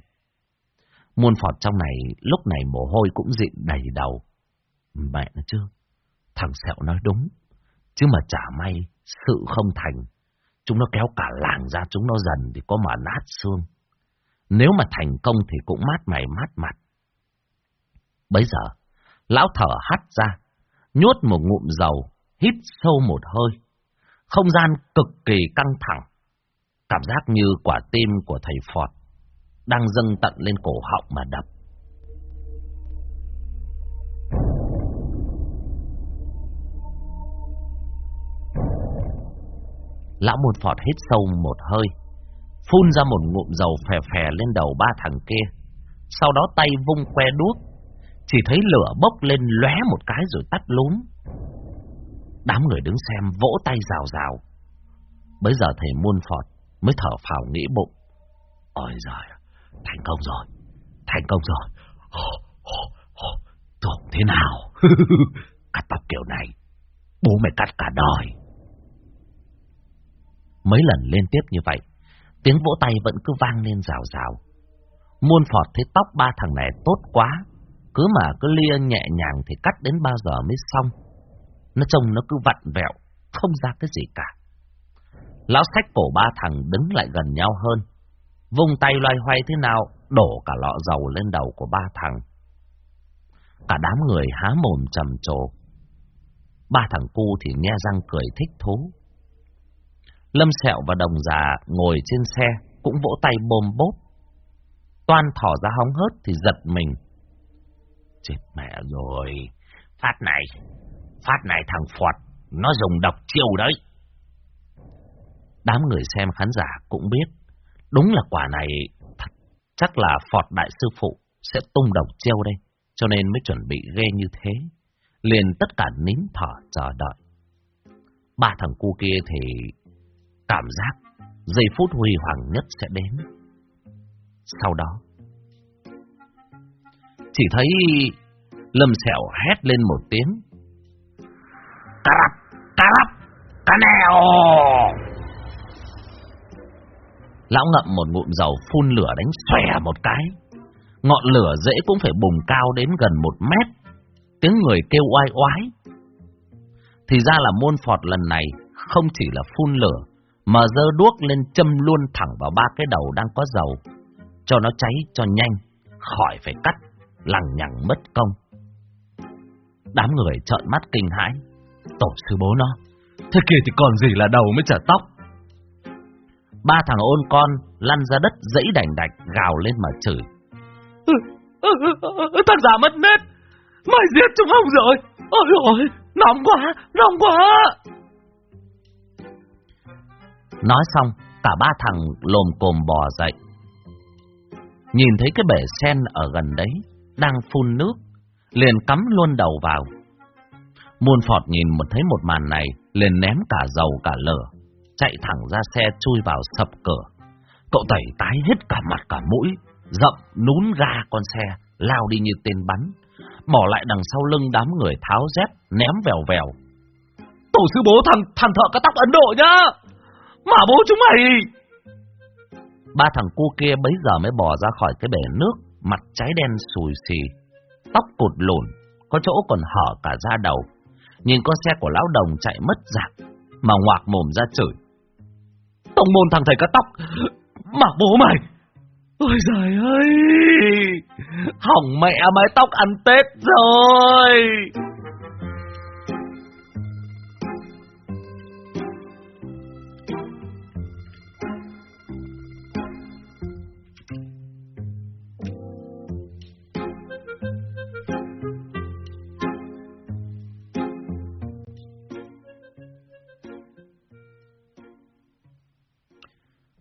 Muôn phọt trong này, lúc này mồ hôi cũng dịn đầy đầu. Mẹ nó chứ, thằng Sẹo nói đúng. Chứ mà chả may, sự không thành. Chúng nó kéo cả làng ra, chúng nó dần thì có mà nát xương. Nếu mà thành công thì cũng mát mày mát mặt. Bây giờ, lão thở hắt ra, nhốt một ngụm dầu, hít sâu một hơi. Không gian cực kỳ căng thẳng. Cảm giác như quả tim của thầy Phọt đang dâng tận lên cổ họng mà đập. Lão một phọt hít sâu một hơi, phun ra một ngụm dầu phè phè lên đầu ba thằng kia. Sau đó tay vung que đuốc, chỉ thấy lửa bốc lên lóe một cái rồi tắt lúm. Đám người đứng xem vỗ tay rào rào. Bây giờ thầy muôn phọt mới thở phào nghĩ bụng. Ôi giời, thành công rồi, thành công rồi. Tưởng thế nào? cắt tóc kiểu này, bố mày cắt cả đời. Mấy lần liên tiếp như vậy, tiếng vỗ tay vẫn cứ vang lên rào rào. Muôn phọt thấy tóc ba thằng này tốt quá, cứ mà cứ lia nhẹ nhàng thì cắt đến bao giờ mới xong. Nó trông nó cứ vặn vẹo, không ra cái gì cả. Lão sách cổ ba thằng đứng lại gần nhau hơn. Vùng tay loay hoay thế nào, đổ cả lọ dầu lên đầu của ba thằng. Cả đám người há mồm trầm trồ. Ba thằng cu thì nghe răng cười thích thú. Lâm Sẹo và Đồng Già ngồi trên xe, cũng vỗ tay bôm bốp. Toan thỏ ra hóng hớt thì giật mình. Chết mẹ rồi, phát này, phát này thằng Phọt, nó dùng độc chiêu đấy. Đám người xem khán giả cũng biết, đúng là quả này thật, chắc là Phọt Đại Sư Phụ sẽ tung độc chiêu đây, cho nên mới chuẩn bị ghê như thế. liền tất cả nín thở chờ đợi. Ba thằng cu kia thì cảm giác giây phút huy hoàng nhất sẽ đến. Sau đó, chỉ thấy Lâm Sẹo hét lên một tiếng. Cà rập, cà rập, cà nèo! Lão ngậm một ngụm dầu phun lửa đánh xòe một cái. Ngọn lửa dễ cũng phải bùng cao đến gần một mét. Tiếng người kêu oai oái. Thì ra là môn phọt lần này không chỉ là phun lửa, mà dơ đuốc lên châm luôn thẳng vào ba cái đầu đang có dầu. Cho nó cháy cho nhanh, khỏi phải cắt, lằng nhằng mất công. Đám người trợn mắt kinh hãi. Tổ sư bố nó, thế kia thì còn gì là đầu mới trả tóc. Ba thằng ôn con lăn ra đất dẫy đành đạch gào lên mà chửi. Thằng già mất nết, mày giết chúng ông rồi. Ôi ôi, nóng quá, nóng quá. Nói xong, cả ba thằng lồm cồm bò dậy. Nhìn thấy cái bể sen ở gần đấy, đang phun nước, liền cắm luôn đầu vào. Muôn Phọt nhìn một thấy một màn này, liền ném cả dầu cả lửa, chạy thẳng ra xe chui vào sập cửa. Cậu tẩy tái hết cả mặt cả mũi, dậm nún ra con xe, lao đi như tên bắn, bỏ lại đằng sau lưng đám người tháo dép, ném vèo vèo. Tổ sư bố thằng thằng thợ cắt tóc Ấn Độ nhá! Mà bố chúng mày! Ba thằng cu kia bấy giờ mới bỏ ra khỏi cái bể nước, mặt cháy đen sùi xì, tóc cụt lùn, có chỗ còn hở cả da đầu. Nhìn con xe của lão đồng chạy mất dạng, mà ngoạc mồm ra chửi. Tông môn thằng thầy cắt tóc, mà bố mày! Ôi giời ơi! Hỏng mẹ mái tóc ăn Tết rồi!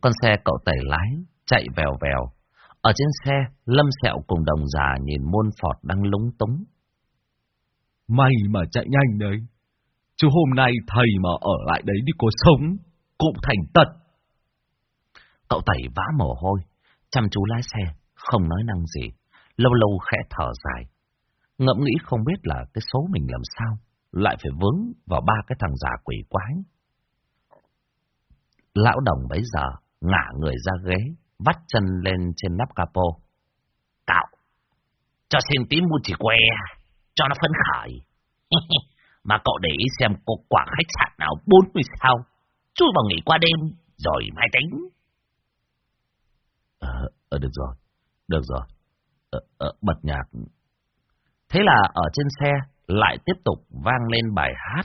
Con xe cậu tẩy lái, chạy vèo vèo. Ở trên xe, Lâm Sẹo cùng đồng già nhìn muôn phọt đang lúng túng. May mà chạy nhanh đấy. Chứ hôm nay thầy mà ở lại đấy đi có sống, cũng thành tật. Cậu tẩy vã mồ hôi, chăm chú lái xe, không nói năng gì, lâu lâu khẽ thở dài. Ngẫm nghĩ không biết là cái số mình làm sao, lại phải vướng vào ba cái thằng già quỷ quái. Lão đồng bấy giờ ngả người ra ghế, vắt chân lên trên nắp capo. Cậu, cho xin tí mua chỉ que, cho nó phấn khởi. Mà cậu để ý xem có quả khách sạn nào 40 sao, chui vào nghỉ qua đêm, rồi mai tính. Ờ, ờ được rồi, được rồi. Ờ, ờ, bật nhạc. Thế là ở trên xe lại tiếp tục vang lên bài hát.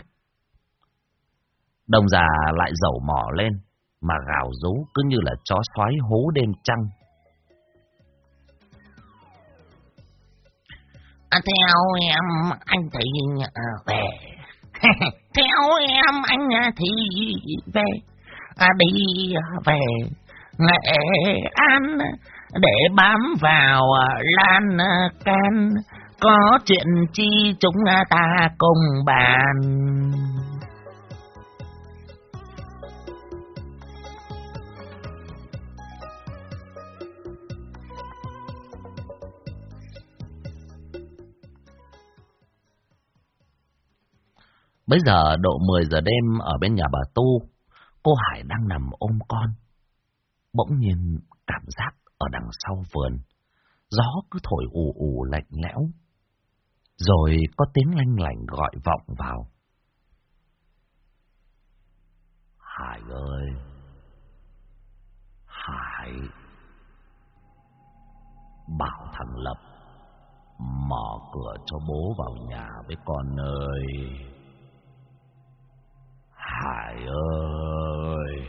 Đồng già lại dầu mỏ lên, mà gào rú cứ như là chó sói hố đêm trăng. À, theo em, anh thì ờ, về. theo em, anh ờ, thì về. À, đi ờ, về Nghệ An để bám vào lan can. Có chuyện chi chúng ta cùng bàn. Bây giờ độ 10 giờ đêm ở bên nhà bà Tu, cô Hải đang nằm ôm con. Bỗng nhiên cảm giác ở đằng sau vườn, gió cứ thổi ù ù lạnh lẽo. Rồi có tiếng lanh lành gọi vọng vào. Hải ơi! Hải! Bảo thằng Lập mở cửa cho bố vào nhà với con ơi! Hải ơi!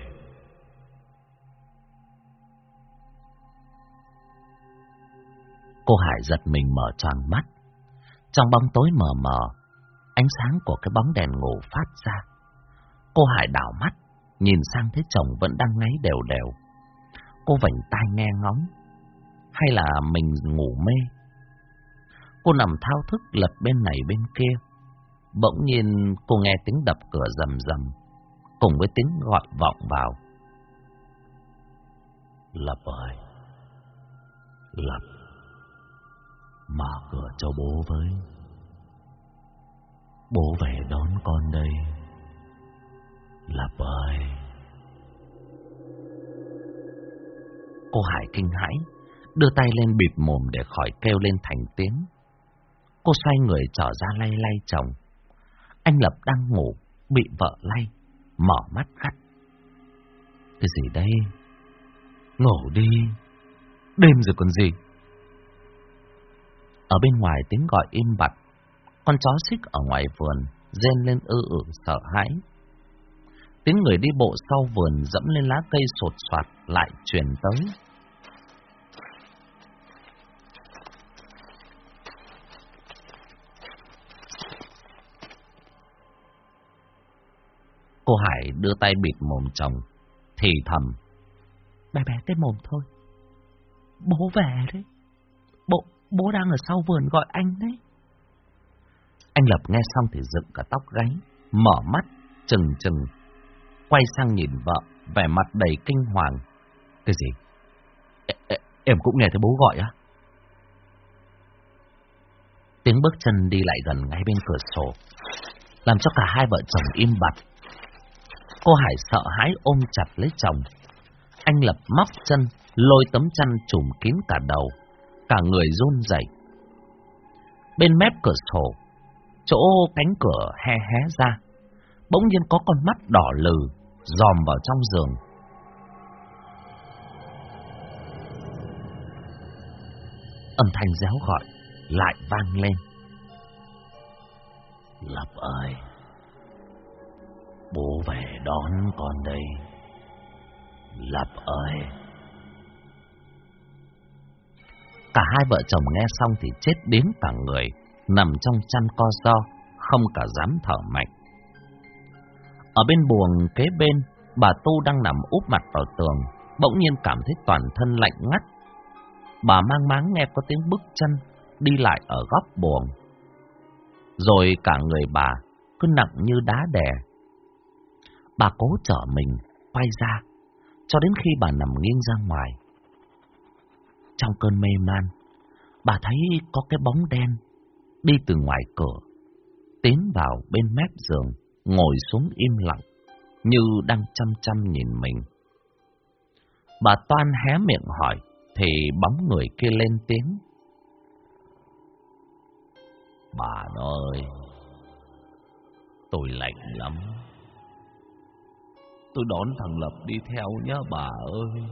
Cô Hải giật mình mở tròn mắt. Trong bóng tối mờ mờ, ánh sáng của cái bóng đèn ngủ phát ra. Cô Hải đảo mắt, nhìn sang thấy chồng vẫn đang ngáy đều đều. Cô vảnh tai nghe ngóng, hay là mình ngủ mê? Cô nằm thao thức lật bên này bên kia, Bỗng nhiên cô nghe tiếng đập cửa rầm rầm, cùng với tiếng gọi vọng vào. Lập ơi! Lập! Mở cửa cho bố với. Bố về đón con đây. Lập ơi! Cô Hải kinh hãi, đưa tay lên bịt mồm để khỏi kêu lên thành tiếng. Cô xoay người trở ra lay lay chồng. Anh Lập đang ngủ, bị vợ lay, mở mắt gắt. Cái gì đây? Ngủ đi. Đêm rồi còn gì? Ở bên ngoài tiếng gọi im bặt. Con chó xích ở ngoài vườn, rên lên ư ử sợ hãi. Tiếng người đi bộ sau vườn dẫm lên lá cây sột soạt lại truyền tới. Cô Hải đưa tay bịt mồm chồng, thì thầm. Bé bé cái mồm thôi. Bố về đấy. Bố, bố đang ở sau vườn gọi anh đấy. Anh Lập nghe xong thì dựng cả tóc gáy, mở mắt, chừng chừng, quay sang nhìn vợ, vẻ mặt đầy kinh hoàng. Cái gì? Em cũng nghe thấy bố gọi á? Tiếng bước chân đi lại gần ngay bên cửa sổ, làm cho cả hai vợ chồng im bặt. Cô Hải sợ hãi ôm chặt lấy chồng. Anh Lập móc chân, lôi tấm chăn trùm kín cả đầu, cả người run rẩy. Bên mép cửa sổ, chỗ cánh cửa hé hé ra, bỗng nhiên có con mắt đỏ lừ dòm vào trong giường. Âm thanh réo gọi lại vang lên. Lập ơi! Bố về đón con đây. Lập ơi! Cả hai vợ chồng nghe xong thì chết đến cả người, nằm trong chăn co do, không cả dám thở mạnh. Ở bên buồng kế bên, bà Tu đang nằm úp mặt vào tường, bỗng nhiên cảm thấy toàn thân lạnh ngắt. Bà mang máng nghe có tiếng bước chân đi lại ở góc buồng. Rồi cả người bà cứ nặng như đá đè. Bà cố trở mình, quay ra, cho đến khi bà nằm nghiêng ra ngoài. Trong cơn mê man, bà thấy có cái bóng đen đi từ ngoài cửa, tiến vào bên mép giường, ngồi xuống im lặng, như đang chăm chăm nhìn mình. Bà Toan hé miệng hỏi, thì bóng người kia lên tiếng. Bà ơi, tôi lạnh lắm. Tôi đón thằng Lập đi theo nhá bà ơi.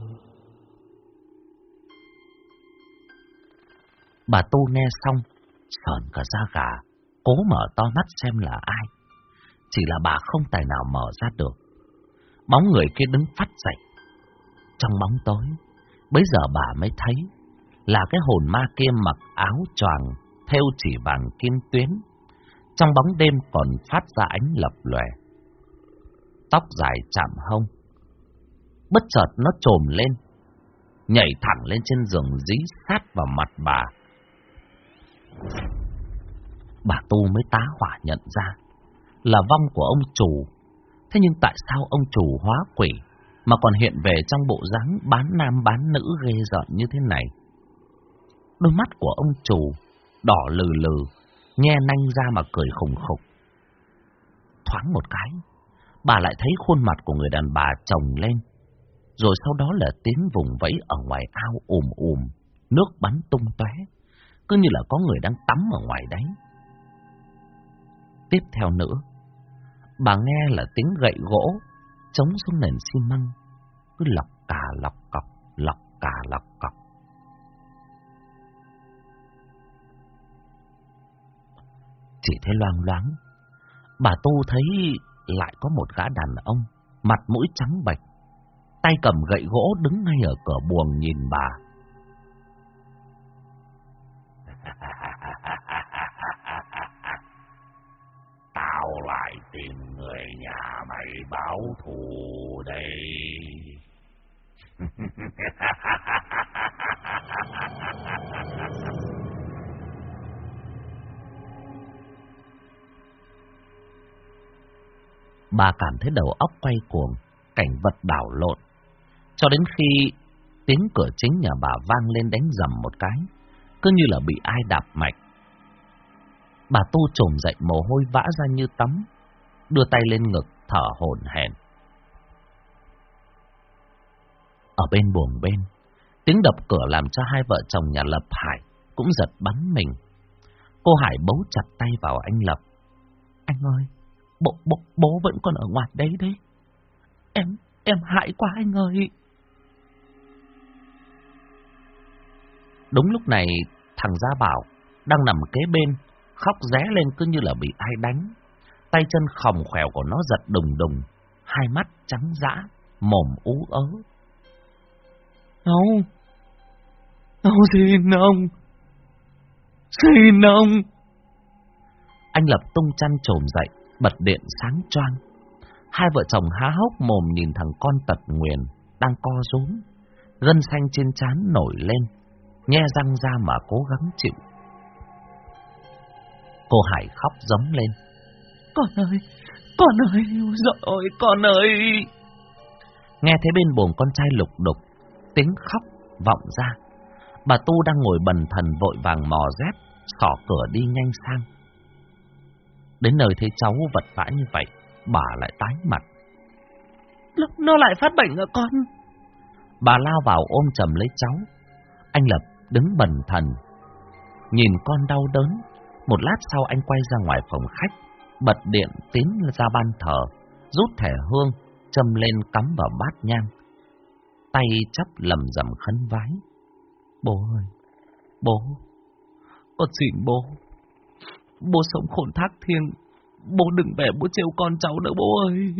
Bà Tu nghe xong, sờn cả da gà, cố mở to mắt xem là ai. Chỉ là bà không tài nào mở ra được. Bóng người kia đứng phát dậy. Trong bóng tối, bây giờ bà mới thấy là cái hồn ma kia mặc áo choàng theo chỉ vàng kim tuyến. Trong bóng đêm còn phát ra ánh lập lòe. Tóc dài chạm hông. Bất chợt nó trồm lên, nhảy thẳng lên trên giường dí sát vào mặt bà. Bà Tu mới tá hỏa nhận ra là vong của ông chủ. Thế nhưng tại sao ông chủ hóa quỷ mà còn hiện về trong bộ dáng bán nam bán nữ ghê rợn như thế này? Đôi mắt của ông chủ đỏ lừ lừ, nhe nanh ra mà cười khùng khục. Thoáng một cái, bà lại thấy khuôn mặt của người đàn bà chồng lên. Rồi sau đó là tiếng vùng vẫy ở ngoài ao ùm ùm, nước bắn tung tóe, cứ như là có người đang tắm ở ngoài đấy. Tiếp theo nữa, bà nghe là tiếng gậy gỗ chống xuống nền xi măng, cứ lọc cà lọc cọc, lọc cà lọc cọc. Chỉ thấy loang loáng, bà Tu thấy lại có một gã đàn ông, mặt mũi trắng bệch, tay cầm gậy gỗ đứng ngay ở cửa buồng nhìn bà. Tao lại tìm người nhà mày báo thù đây. Bà cảm thấy đầu óc quay cuồng, cảnh vật đảo lộn. Cho đến khi tiếng cửa chính nhà bà vang lên đánh dầm một cái, cứ như là bị ai đạp mạch. Bà tu trồm dậy mồ hôi vã ra như tắm, đưa tay lên ngực thở hổn hển. Ở bên buồng bên, tiếng đập cửa làm cho hai vợ chồng nhà Lập Hải cũng giật bắn mình. Cô Hải bấu chặt tay vào anh Lập. Anh ơi, bố, bố, bố vẫn còn ở ngoài đấy đấy. Em, em hại quá anh ơi. Đúng lúc này, thằng Gia Bảo đang nằm kế bên, khóc ré lên cứ như là bị ai đánh. Tay chân khòng khỏe của nó giật đùng đùng, hai mắt trắng dã, mồm ú ớ. Không, không xin ông, xin ông. Anh Lập tung chăn trồm dậy, bật điện sáng choang. Hai vợ chồng há hốc mồm nhìn thằng con tật nguyền, đang co rúm. Gân xanh trên trán nổi lên, nhe răng ra mà cố gắng chịu. Cô Hải khóc giống lên. Con ơi, con ơi, rồi con ơi. Nghe thấy bên buồng con trai lục đục, tiếng khóc vọng ra. Bà Tu đang ngồi bần thần vội vàng mò dép, xỏ cửa đi nhanh sang. Đến nơi thấy cháu vật vã như vậy, bà lại tái mặt. Nó lại phát bệnh ở con. Bà lao vào ôm chầm lấy cháu. Anh Lập đứng bần thần, nhìn con đau đớn. Một lát sau anh quay ra ngoài phòng khách, bật điện tiến ra ban thờ, rút thẻ hương, châm lên cắm vào bát nhang. Tay chấp lầm rầm khấn vái. Bố ơi, bố, con xin bố. Bố sống khổn thác thiên, bố đừng về bố trêu con cháu nữa bố ơi.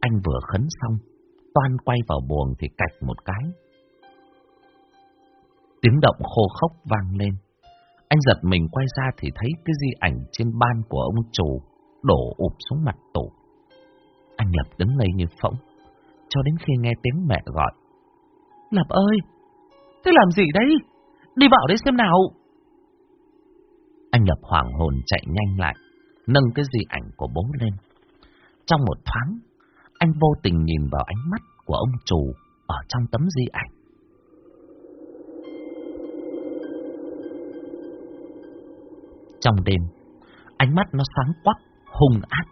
Anh vừa khấn xong, toan quay vào buồng thì cạch một cái. Tiếng động khô khốc vang lên. Anh giật mình quay ra thì thấy cái di ảnh trên ban của ông chủ đổ ụp xuống mặt tủ. Anh Lập đứng ngây như phỗng, cho đến khi nghe tiếng mẹ gọi. Lập ơi, thế làm gì đấy? Đi vào đấy xem nào. Anh Lập hoàng hồn chạy nhanh lại, nâng cái di ảnh của bố lên. Trong một thoáng, anh vô tình nhìn vào ánh mắt của ông chủ ở trong tấm di ảnh. Trong đêm, ánh mắt nó sáng quắc, hung ác.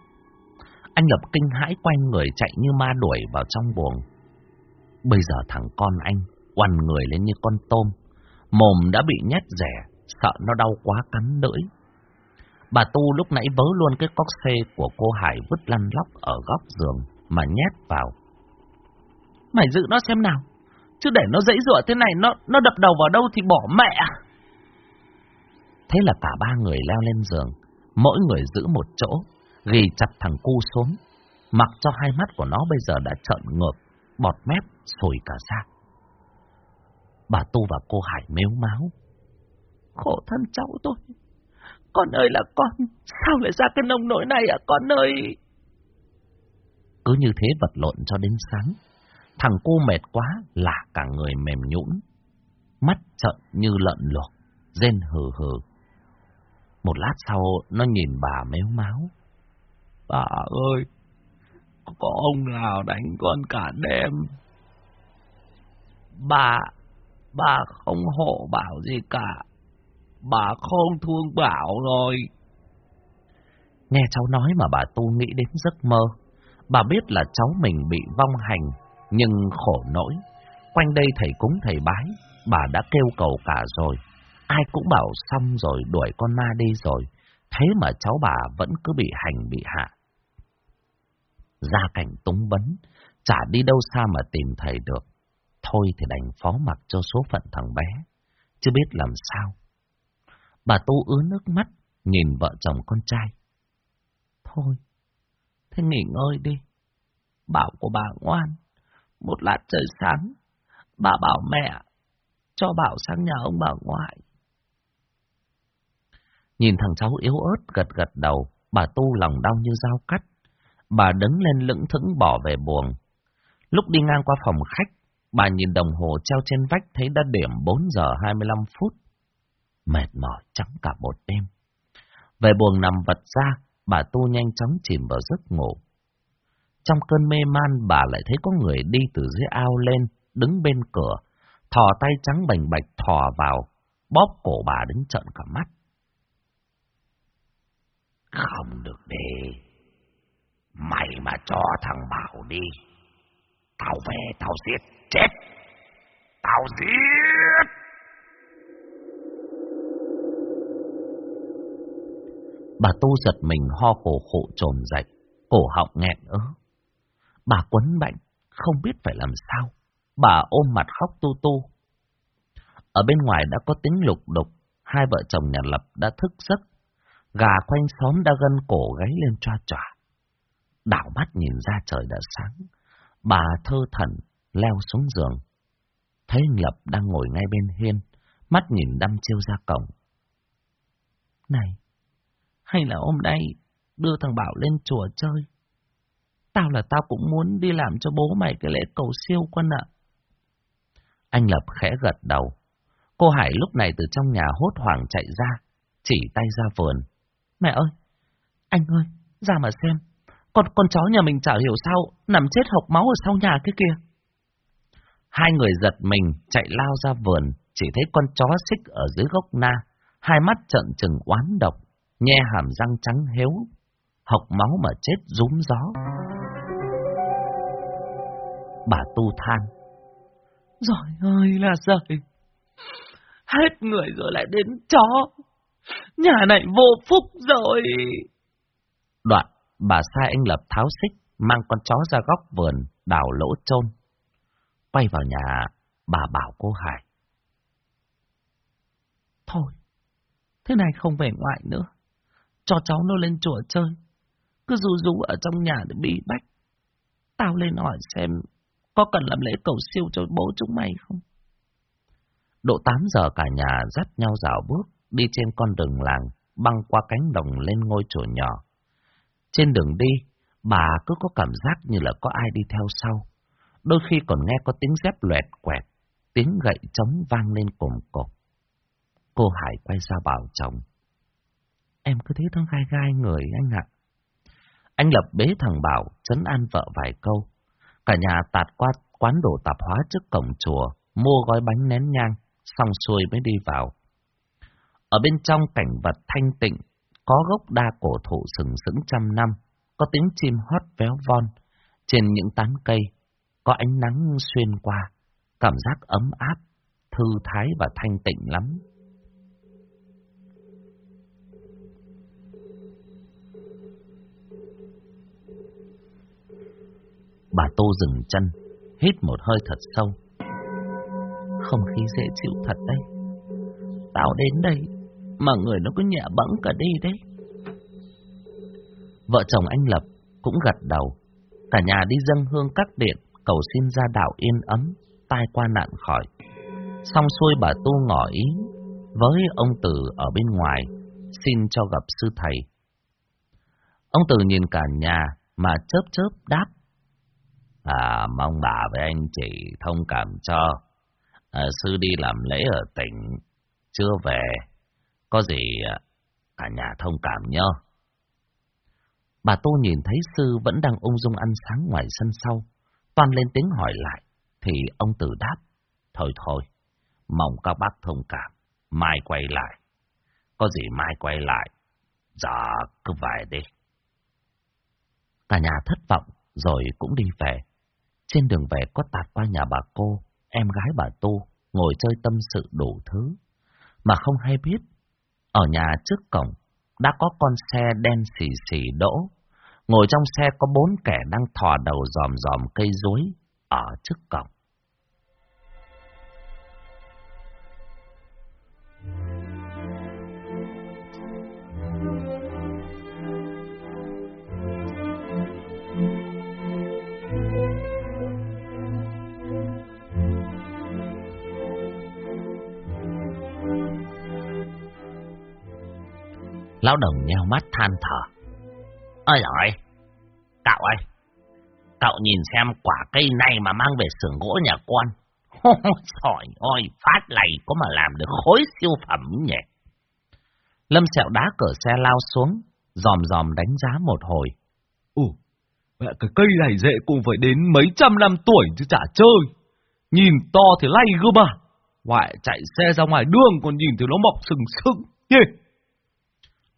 Anh Lập kinh hãi quay người chạy như ma đuổi vào trong buồng. Bây giờ thằng con anh quằn người lên như con tôm, mồm đã bị nhét rẻ, sợ nó đau quá cắn lưỡi. Bà Tu lúc nãy vớ luôn cái cóc xê của cô Hải vứt lăn lóc ở góc giường mà nhét vào. Mày giữ nó xem nào, chứ để nó dãy dụa thế này nó nó đập đầu vào đâu thì bỏ mẹ. Thế là cả ba người leo lên giường, mỗi người giữ một chỗ, ghi chặt thằng cu xuống, mặc cho hai mắt của nó bây giờ đã trợn ngược, bọt mép, sồi cả ra. Bà Tu và cô Hải mếu máu. Khổ thân cháu tôi. Con ơi là con, sao lại ra cái nông nỗi này à con ơi? Cứ như thế vật lộn cho đến sáng. Thằng cô mệt quá, là cả người mềm nhũn, mắt trợn như lợn luộc, rên hừ hừ. Một lát sau, nó nhìn bà méo máu. Bà ơi, có ông nào đánh con cả đêm? Bà, bà không hộ bảo gì cả. Bà khôn thương bảo rồi. Nghe cháu nói mà bà tu nghĩ đến giấc mơ. Bà biết là cháu mình bị vong hành, nhưng khổ nỗi. Quanh đây thầy cúng thầy bái, bà đã kêu cầu cả rồi. Ai cũng bảo xong rồi đuổi con ma đi rồi. Thế mà cháu bà vẫn cứ bị hành bị hạ. Gia cảnh túng bấn, chả đi đâu xa mà tìm thầy được. Thôi thì đành phó mặc cho số phận thằng bé, chứ biết làm sao. Bà Tu ứa nước mắt, nhìn vợ chồng con trai. Thôi, thế nghỉ ngơi đi. Bảo của bà ngoan, một lát trời sáng, bà bảo mẹ, cho Bảo sang nhà ông bà ngoại. Nhìn thằng cháu yếu ớt gật gật đầu, bà Tu lòng đau như dao cắt. Bà đứng lên lững thững bỏ về buồng. Lúc đi ngang qua phòng khách, bà nhìn đồng hồ treo trên vách thấy đã điểm 4 giờ 25 phút. Mệt mỏi trắng cả một đêm. Về buồng nằm vật ra, bà Tu nhanh chóng chìm vào giấc ngủ. Trong cơn mê man bà lại thấy có người đi từ dưới ao lên, đứng bên cửa, thò tay trắng bành bạch thò vào, bóp cổ bà đứng trợn cả mắt. Không được đi. Mày mà cho thằng Bảo đi. Tao về tao giết chết. Tao giết. Bà Tu giật mình ho khổ khổ trồn dậy, cổ họng nghẹn ớ. Bà quấn bệnh, không biết phải làm sao. Bà ôm mặt khóc tu tu. Ở bên ngoài đã có tiếng lục đục, hai vợ chồng nhà Lập đã thức giấc. Gà quanh xóm đã gân cổ gáy lên choa choa. Đảo mắt nhìn ra trời đã sáng. Bà thơ thần leo xuống giường. Thấy anh Lập đang ngồi ngay bên hiên, mắt nhìn đăm chiêu ra cổng. Này, hay là hôm nay đưa thằng Bảo lên chùa chơi? Tao là tao cũng muốn đi làm cho bố mày cái lễ cầu siêu quân ạ. Anh Lập khẽ gật đầu. Cô Hải lúc này từ trong nhà hốt hoảng chạy ra, chỉ tay ra vườn. Mẹ ơi, anh ơi, ra mà xem. Con con chó nhà mình chả hiểu sao, nằm chết hộc máu ở sau nhà cái kia. Hai người giật mình, chạy lao ra vườn, chỉ thấy con chó xích ở dưới gốc na, hai mắt trợn trừng oán độc, nhe hàm răng trắng héo, hộc máu mà chết rúm gió. Bà tu than. Rồi ơi là rồi. Hết người rồi lại đến chó. Nhà này vô phúc rồi. Đoạn, bà sai anh Lập tháo xích, mang con chó ra góc vườn, đào lỗ chôn Quay vào nhà, bà bảo cô Hải. Thôi, thế này không về ngoại nữa. Cho cháu nó lên chùa chơi. Cứ rú rú ở trong nhà để bị bách. Tao lên hỏi xem có cần làm lễ cầu siêu cho bố chúng mày không? Độ 8 giờ cả nhà dắt nhau dạo bước, đi trên con đường làng, băng qua cánh đồng lên ngôi chùa nhỏ. Trên đường đi, bà cứ có cảm giác như là có ai đi theo sau. Đôi khi còn nghe có tiếng dép loẹt quẹt, tiếng gậy trống vang lên cùng cột. Cô Hải quay ra bảo chồng. Em cứ thấy nó gai gai người anh ạ. Anh Lập bế thằng Bảo, chấn an vợ vài câu. Cả nhà tạt qua quán đồ tạp hóa trước cổng chùa, mua gói bánh nén nhang, xong xuôi mới đi vào. Ở bên trong cảnh vật thanh tịnh, có gốc đa cổ thụ sừng sững trăm năm, có tiếng chim hót véo von, trên những tán cây, có ánh nắng xuyên qua, cảm giác ấm áp, thư thái và thanh tịnh lắm. Bà Tô dừng chân, hít một hơi thật sâu. Không khí dễ chịu thật đấy. Tao đến đây, mà người nó cứ nhẹ bẫng cả đi đấy. Vợ chồng anh Lập cũng gật đầu. Cả nhà đi dâng hương các điện, cầu xin ra đạo yên ấm, tai qua nạn khỏi. Xong xuôi bà Tu ngỏ ý với ông Tử ở bên ngoài, xin cho gặp sư thầy. Ông Tử nhìn cả nhà mà chớp chớp đáp. À, mong bà với anh chị thông cảm cho. À, sư đi làm lễ ở tỉnh, chưa về. Có gì à, cả nhà thông cảm nhớ. Bà Tô nhìn thấy sư vẫn đang ung dung ăn sáng ngoài sân sau. Toàn lên tiếng hỏi lại, thì ông Tử đáp. Thôi thôi, mong các bác thông cảm, mai quay lại. Có gì mai quay lại, giờ cứ về đi. Cả nhà thất vọng, rồi cũng đi về. Trên đường về có tạt qua nhà bà cô, em gái bà Tu, ngồi chơi tâm sự đủ thứ. Mà không hay biết, ở nhà trước cổng, đã có con xe đen xì xì đỗ. Ngồi trong xe có bốn kẻ đang thò đầu dòm dòm cây rối ở trước cổng. Lão đồng nheo mắt than thở. Ơi giỏi, cậu ơi, cậu nhìn xem quả cây này mà mang về xưởng gỗ nhà con. Trời ơi, phát lầy có mà làm được khối siêu phẩm nhỉ. Lâm sẹo đá cửa xe lao xuống, dòm dòm đánh giá một hồi. Ồ, mẹ cái cây này dễ cũng phải đến mấy trăm năm tuổi chứ chả chơi. Nhìn to thì lay cơ mà. Ngoại chạy xe ra ngoài đường còn nhìn thì nó mọc sừng sững. Yeah.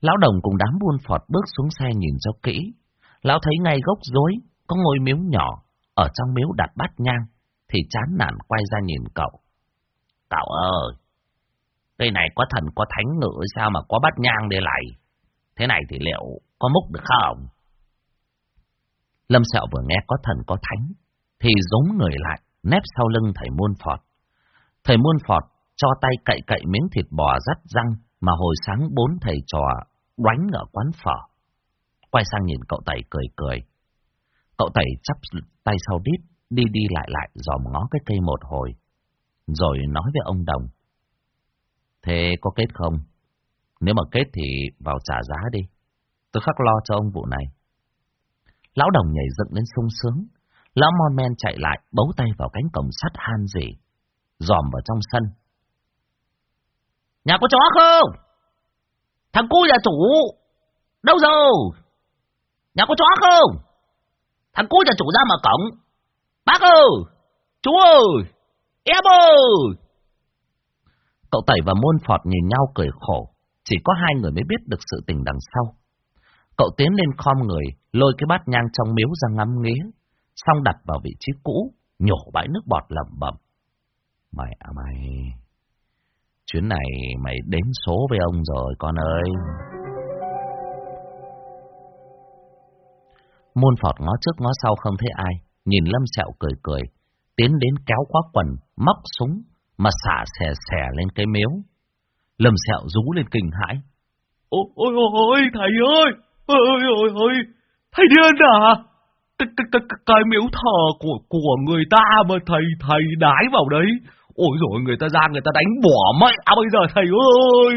Lão đồng cùng đám buôn phọt bước xuống xe nhìn cho kỹ. Lão thấy ngay gốc rối, có ngôi miếu nhỏ, ở trong miếu đặt bát nhang, thì chán nản quay ra nhìn cậu. Cậu ơi, cây này có thần có thánh ngự sao mà có bát nhang để lại? Thế này thì liệu có múc được không? Lâm Sẹo vừa nghe có thần có thánh, thì giống người lại, nép sau lưng thầy muôn phọt. Thầy muôn phọt cho tay cậy cậy miếng thịt bò rắt răng mà hồi sáng bốn thầy trò đánh ở quán phở. Quay sang nhìn cậu Tẩy cười cười. Cậu Tẩy chắp tay sau đít, đi đi lại lại dòm ngó cái cây một hồi. Rồi nói với ông Đồng. Thế có kết không? Nếu mà kết thì vào trả giá đi. Tôi khắc lo cho ông vụ này. Lão Đồng nhảy dựng lên sung sướng. Lão Mon Men chạy lại, bấu tay vào cánh cổng sắt han gì. Dòm vào trong sân. Nhà có chó không? Thằng cu nhà chủ, đâu rồi? Nhà có chó không? Thằng cu nhà chủ ra mở cổng. Bác ơi! Chú ơi! Em ơi! Cậu Tẩy và Môn Phọt nhìn nhau cười khổ. Chỉ có hai người mới biết được sự tình đằng sau. Cậu tiến lên khom người, lôi cái bát nhang trong miếu ra ngắm nghía, xong đặt vào vị trí cũ, nhổ bãi nước bọt lẩm bẩm. Mày à mày, chuyến này mày đến số với ông rồi con ơi. Môn Phọt ngó trước ngó sau không thấy ai, nhìn Lâm Sẹo cười cười, tiến đến kéo khóa quần, móc súng, mà xả xè xè lên cái miếu. Lâm Sẹo rú lên kinh hãi. Ôi ôi ôi, thầy ơi! Ôi ôi ôi, thầy điên à? Cái, cái, cái, cái miếu thờ của của người ta mà thầy thầy đái vào đấy. Ôi rồi người ta ra người ta đánh bỏ mẹ à, bây giờ thầy ơi.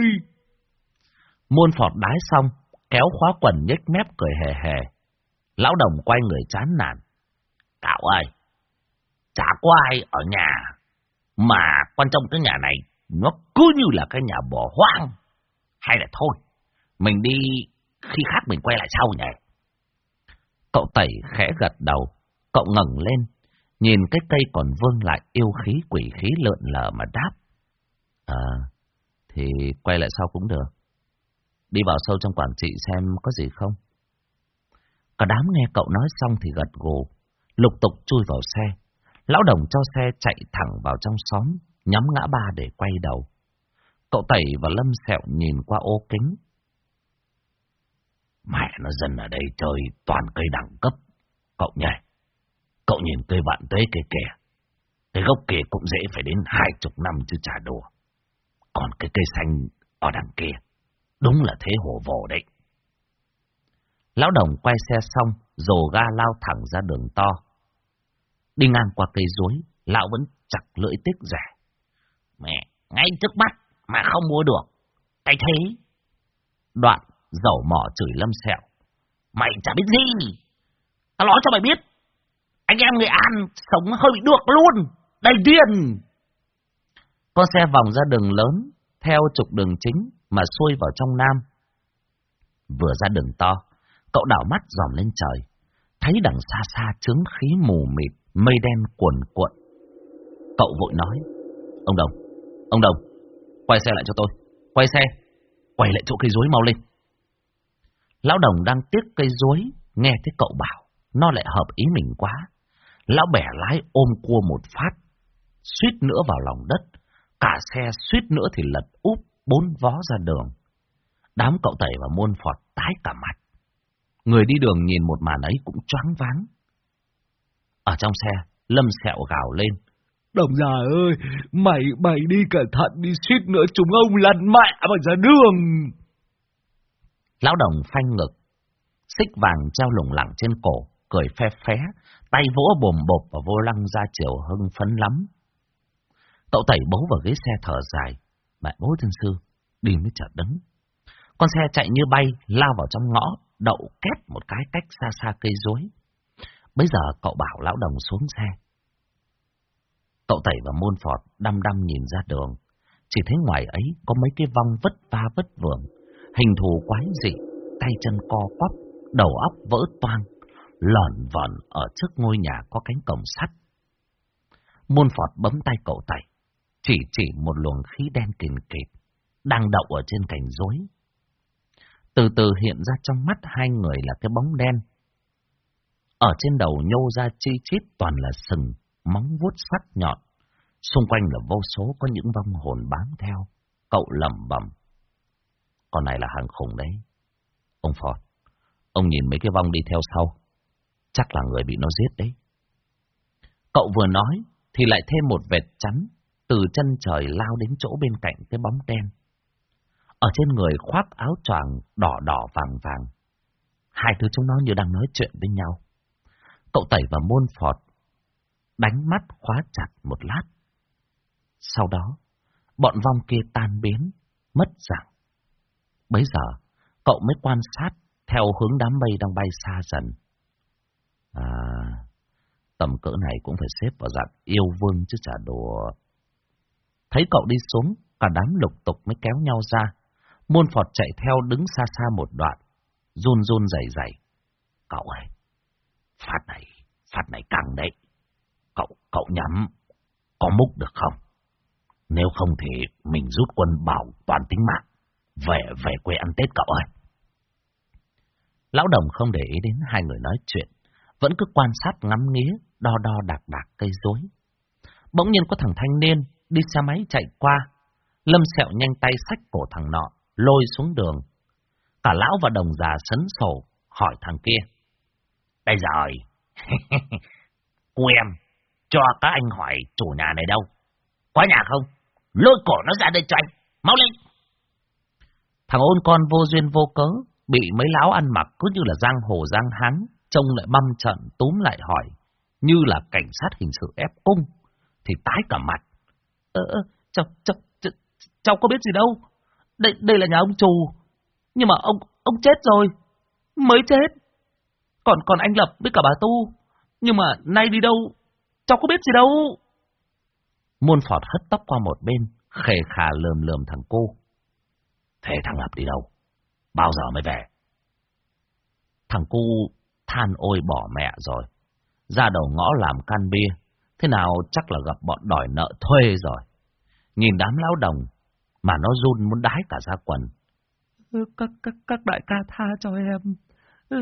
Môn phọt đái xong, kéo khóa quần nhếch mép cười hề hề. Lão đồng quay người chán nản. Cậu ơi, chả có ai ở nhà, mà quan trọng cái nhà này nó cứ như là cái nhà bỏ hoang. Hay là thôi, mình đi khi khác mình quay lại sau nhỉ? Cậu tẩy khẽ gật đầu, cậu ngẩng lên, nhìn cái cây còn vương lại yêu khí quỷ khí lợn lờ mà đáp. À, thì quay lại sau cũng được. Đi vào sâu trong Quảng Trị xem có gì không. Cả đám nghe cậu nói xong thì gật gù, lục tục chui vào xe. Lão đồng cho xe chạy thẳng vào trong xóm, nhắm ngã ba để quay đầu. Cậu Tẩy và Lâm Sẹo nhìn qua ô kính. Mẹ nó dân ở đây chơi toàn cây đẳng cấp. Cậu nhỉ? Cậu nhìn cây bạn tới kia kìa. Cái gốc kia cũng dễ phải đến hai chục năm chứ trả đùa. Còn cái cây xanh ở đằng kia, đúng là thế hồ vồ đấy. Lão đồng quay xe xong, dồ ga lao thẳng ra đường to. Đi ngang qua cây rối, lão vẫn chặt lưỡi tiếc rẻ. Mẹ, ngay trước mắt mà không mua được. Cái thế. Đoạn, dầu mỏ chửi lâm sẹo. Mày chả biết gì. Tao nói cho mày biết. Anh em người An sống hơi bị được luôn. Đầy điên. Con xe vòng ra đường lớn, theo trục đường chính mà xuôi vào trong Nam. Vừa ra đường to, cậu đảo mắt dòm lên trời. Thấy đằng xa xa trướng khí mù mịt, mây đen cuồn cuộn. Cậu vội nói, ông Đồng, ông Đồng, quay xe lại cho tôi, quay xe, quay lại chỗ cây rối mau lên. Lão Đồng đang tiếc cây rối, nghe thấy cậu bảo, nó lại hợp ý mình quá. Lão bẻ lái ôm cua một phát, suýt nữa vào lòng đất, cả xe suýt nữa thì lật úp bốn vó ra đường. Đám cậu tẩy và môn phọt tái cả mặt. Người đi đường nhìn một màn ấy cũng choáng váng. Ở trong xe, Lâm sẹo gào lên. Đồng già ơi, mày mày đi cẩn thận đi suýt nữa chúng ông lăn mẹ mà ra đường. Lão đồng phanh ngực, xích vàng treo lủng lẳng trên cổ, cười phe phé, tay vỗ bồm bộp và vô lăng ra chiều hưng phấn lắm. Cậu tẩy bấu vào ghế xe thở dài. Mẹ bố thân sư, đi mới chợt đứng. Con xe chạy như bay, lao vào trong ngõ, đậu két một cái cách xa xa cây rối. Bây giờ cậu bảo lão đồng xuống xe. Cậu tẩy và môn phọt đăm đăm nhìn ra đường. Chỉ thấy ngoài ấy có mấy cái vong vất va vất vưởng, hình thù quái dị, tay chân co quắp, đầu óc vỡ toang, lòn vòn ở trước ngôi nhà có cánh cổng sắt. Môn Phọt bấm tay cậu tay, chỉ chỉ một luồng khí đen kìn kịt, đang đậu ở trên cành rối. Từ từ hiện ra trong mắt hai người là cái bóng đen. Ở trên đầu nhô ra chi chít toàn là sừng, móng vuốt sắc nhọn. Xung quanh là vô số có những vong hồn bám theo. Cậu lẩm bẩm. Con này là hàng khủng đấy. Ông Phọt, ông nhìn mấy cái vong đi theo sau. Chắc là người bị nó giết đấy. Cậu vừa nói thì lại thêm một vệt chắn từ chân trời lao đến chỗ bên cạnh cái bóng đen. Ở trên người khoác áo choàng đỏ đỏ vàng vàng. Hai thứ chúng nó như đang nói chuyện với nhau. Cậu tẩy và môn phọt, đánh mắt khóa chặt một lát. Sau đó, bọn vong kia tan biến, mất dạng. Bấy giờ, cậu mới quan sát theo hướng đám mây đang bay xa dần. À, tầm cỡ này cũng phải xếp vào dạng yêu vương chứ chả đùa. Thấy cậu đi xuống, cả đám lục tục mới kéo nhau ra. Môn Phọt chạy theo đứng xa xa một đoạn, run run dày dày. Cậu ơi, phát này, phát này căng đấy. Cậu, cậu nhắm, có múc được không? Nếu không thì mình rút quân bảo toàn tính mạng, về về quê ăn Tết cậu ơi. Lão đồng không để ý đến hai người nói chuyện, vẫn cứ quan sát ngắm nghía, đo đo đạc đạc cây rối. Bỗng nhiên có thằng thanh niên đi xe máy chạy qua, lâm sẹo nhanh tay xách cổ thằng nọ, lôi xuống đường. Cả lão và đồng già sấn sổ, hỏi thằng kia. Đây rồi, cô em, cho các anh hỏi chủ nhà này đâu? Có nhà không? Lôi cổ nó ra đây cho anh, mau lên! Thằng ôn con vô duyên vô cớ, bị mấy lão ăn mặc cứ như là giang hồ giang hán, trông lại băm trận túm lại hỏi, như là cảnh sát hình sự ép cung, thì tái cả mặt. Ờ, cháu, cháu, cháu, cháu có biết gì đâu, đây, đây là nhà ông chủ, nhưng mà ông, ông chết rồi, mới chết. Còn còn anh Lập với cả bà Tu, nhưng mà nay đi đâu, cháu có biết gì đâu. Muôn Phọt hất tóc qua một bên, khề khà lườm lườm thằng cô. Thế thằng Lập đi đâu? Bao giờ mới về? Thằng cu than ôi bỏ mẹ rồi. Ra đầu ngõ làm can bia. Thế nào chắc là gặp bọn đòi nợ thuê rồi. Nhìn đám lão đồng mà nó run muốn đái cả ra quần. Ừ, các, các, các đại ca tha cho em. Ừ,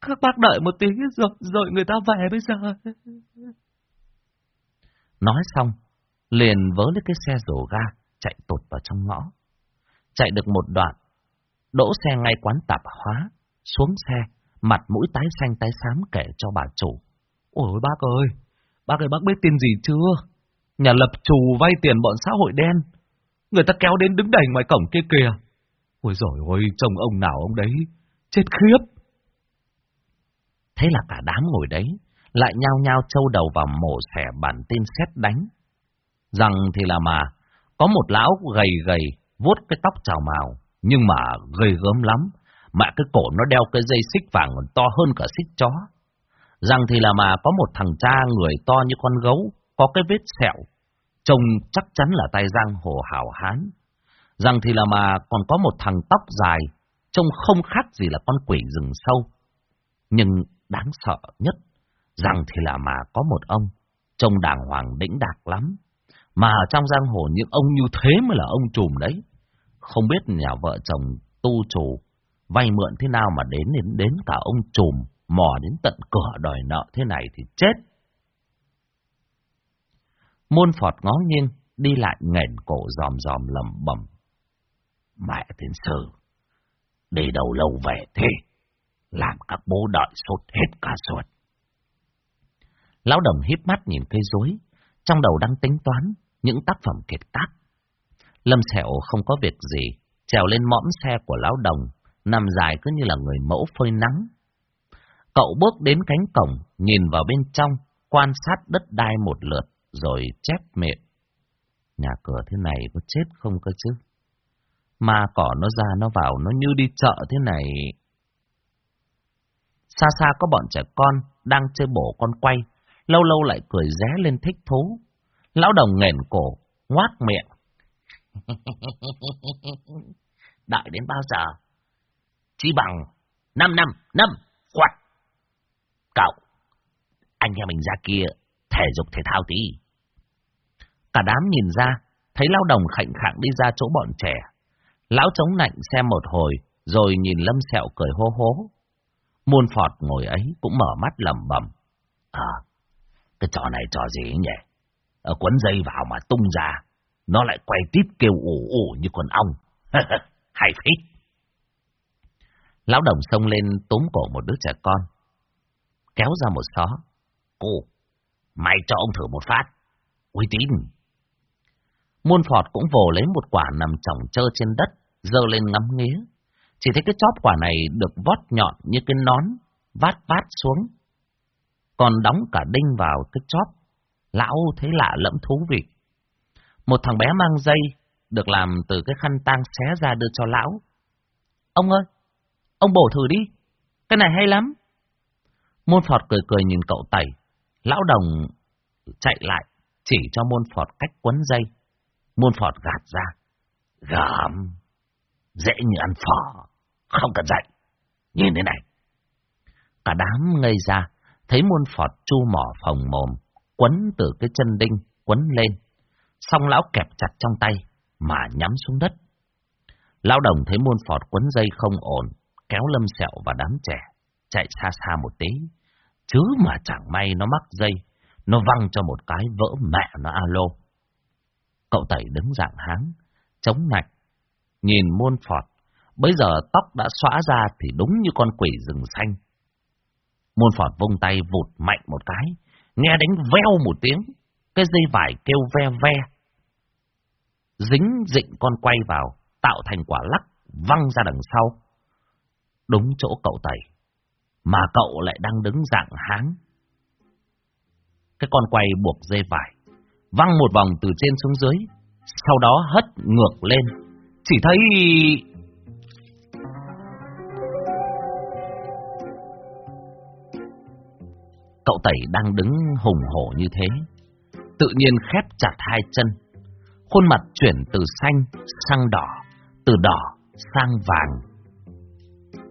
các bác đợi một tí rồi, rồi người ta về bây giờ. Nói xong, liền vớ lấy cái xe rổ ga, chạy tụt vào trong ngõ. Chạy được một đoạn, đỗ xe ngay quán tạp hóa, xuống xe, mặt mũi tái xanh tái xám kể cho bà chủ. Ôi bác ơi, bác ơi bác biết tin gì chưa? Nhà lập chủ vay tiền bọn xã hội đen. Người ta kéo đến đứng đầy ngoài cổng kia kìa. Ôi rồi ôi, chồng ông nào ông đấy, chết khiếp. Thế là cả đám ngồi đấy, lại nhao nhao trâu đầu vào mổ xẻ bản tin xét đánh. Rằng thì là mà, có một lão gầy gầy, vuốt cái tóc trào màu, nhưng mà gầy gớm lắm, mà cái cổ nó đeo cái dây xích vàng còn to hơn cả xích chó. Rằng thì là mà có một thằng cha người to như con gấu, có cái vết sẹo, trông chắc chắn là tay giang hồ hảo hán. Rằng thì là mà còn có một thằng tóc dài, trông không khác gì là con quỷ rừng sâu. Nhưng đáng sợ nhất, rằng thì là mà có một ông, trông đàng hoàng đĩnh đạc lắm. Mà ở trong giang hồ những ông như thế mới là ông trùm đấy. Không biết nhà vợ chồng tu trù vay mượn thế nào mà đến đến, đến cả ông trùm mò đến tận cửa đòi nợ thế này thì chết. Môn phọt ngó nghiêng, đi lại nghẹn cổ dòm dòm lầm bầm. Mẹ tiên sư, đi đầu lâu về thế, làm các bố đợi sốt hết cả ruột. Lão đồng híp mắt nhìn cây rối, trong đầu đang tính toán những tác phẩm kiệt tác. Lâm Sẹo không có việc gì, trèo lên mõm xe của lão đồng, nằm dài cứ như là người mẫu phơi nắng. Cậu bước đến cánh cổng, nhìn vào bên trong, quan sát đất đai một lượt, rồi chép miệng. Nhà cửa thế này có chết không cơ chứ? Ma cỏ nó ra nó vào, nó như đi chợ thế này. Xa xa có bọn trẻ con đang chơi bổ con quay, lâu lâu lại cười ré lên thích thú. Lão đồng nghển cổ, ngoác miệng. Đợi đến bao giờ? Chỉ bằng năm năm, năm, quạt. Cậu, anh em mình ra kia, thể dục thể thao tí. Cả đám nhìn ra, thấy lao đồng khạnh khạng đi ra chỗ bọn trẻ. Lão chống nạnh xem một hồi, rồi nhìn Lâm Sẹo cười hô hố. Muôn Phọt ngồi ấy cũng mở mắt lầm bầm. À, ờ, cái trò này trò gì nhỉ? Ở quấn dây vào mà tung ra, nó lại quay tít kêu ủ ủ như con ong. Hay phết. Lão đồng xông lên túm cổ một đứa trẻ con. Kéo ra một xó. Cô, mày cho ông thử một phát. Uy tín. Muôn Phọt cũng vồ lấy một quả nằm trồng trơ trên đất, dơ lên ngắm nghía. Chỉ thấy cái chóp quả này được vót nhọn như cái nón, vát vát xuống. Còn đóng cả đinh vào cái chóp. Lão thấy lạ lẫm thú vị. Một thằng bé mang dây, được làm từ cái khăn tang xé ra đưa cho lão. Ông ơi, ông bổ thử đi, cái này hay lắm. Môn Phọt cười cười nhìn cậu tẩy. Lão đồng chạy lại, chỉ cho môn Phọt cách quấn dây. Môn Phọt gạt ra. Gầm, dễ như ăn phở, không cần dạy. Nhìn thế này. Cả đám ngây ra, thấy môn Phọt chu mỏ phòng mồm, quấn từ cái chân đinh, quấn lên. Xong lão kẹp chặt trong tay, mà nhắm xuống đất. Lão đồng thấy môn Phọt quấn dây không ổn, kéo lâm sẹo và đám trẻ, chạy xa xa một tí. Chứ mà chẳng may nó mắc dây, nó văng cho một cái vỡ mẹ nó alo. Cậu tẩy đứng dạng háng, chống nạch, nhìn muôn phọt. Bây giờ tóc đã xóa ra thì đúng như con quỷ rừng xanh. môn phọt vung tay vụt mạnh một cái, nghe đánh veo một tiếng, cái dây vải kêu ve ve. Dính dịnh con quay vào, tạo thành quả lắc, văng ra đằng sau. Đúng chỗ cậu tẩy, mà cậu lại đang đứng dạng háng. Cái con quay buộc dây vải, văng một vòng từ trên xuống dưới, sau đó hất ngược lên. Chỉ thấy... Cậu tẩy đang đứng hùng hổ như thế, tự nhiên khép chặt hai chân. Khuôn mặt chuyển từ xanh sang đỏ, từ đỏ sang vàng.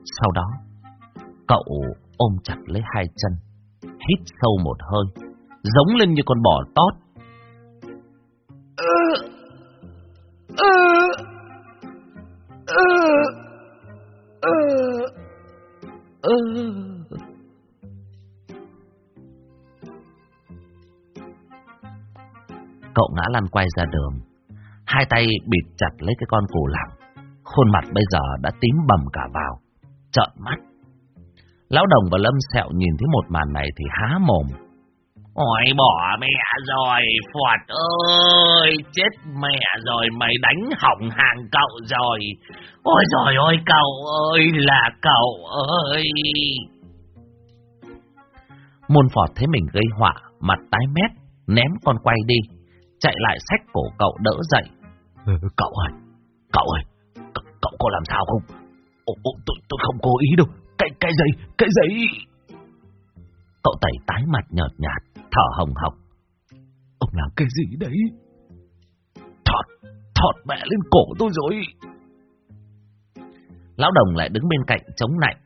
Sau đó, cậu ôm chặt lấy hai chân, hít sâu một hơi, giống lên như con bò tót. Cậu ngã lăn quay ra đường, hai tay bịt chặt lấy cái con cù lẳng, khuôn mặt bây giờ đã tím bầm cả vào, trợn mắt. Lão Đồng và Lâm Sẹo nhìn thấy một màn này thì há mồm. Ôi bỏ mẹ rồi, Phọt ơi, chết mẹ rồi, mày đánh hỏng hàng cậu rồi. Ôi rồi ôi cậu ơi, là cậu ơi. Môn Phọt thấy mình gây họa, mặt tái mét, ném con quay đi, chạy lại xách cổ cậu đỡ dậy. Ừ, cậu ơi, cậu ơi, cậu, cậu có làm sao không? Tôi, tôi không cố ý đâu, cái, cái giấy, cái giấy... Cậu tẩy tái mặt nhợt nhạt, thở hồng hộc. Ông làm cái gì đấy? Thọt, thọt mẹ lên cổ tôi rồi. Lão đồng lại đứng bên cạnh chống nạnh.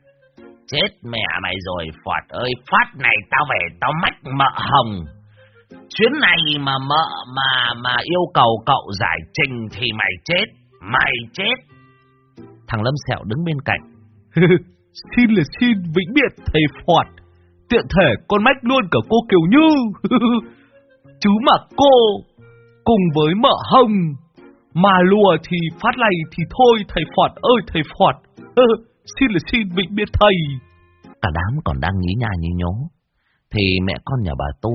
Chết mẹ mày rồi, Phọt ơi, phát này tao về tao mách mợ hồng. Chuyến này mà mợ mà mà yêu cầu cậu giải trình thì mày chết, mày chết. Thằng Lâm Sẹo đứng bên cạnh. xin là xin vĩnh biệt thầy Phọt. Tiện thể con mách luôn cả cô Kiều Như. Chứ mà cô cùng với mợ hồng mà lùa thì phát lầy thì thôi thầy Phọt ơi thầy Phọt. xin là xin vĩnh biệt thầy. Cả đám còn đang nghĩ nha như nhố. Thì mẹ con nhà bà Tu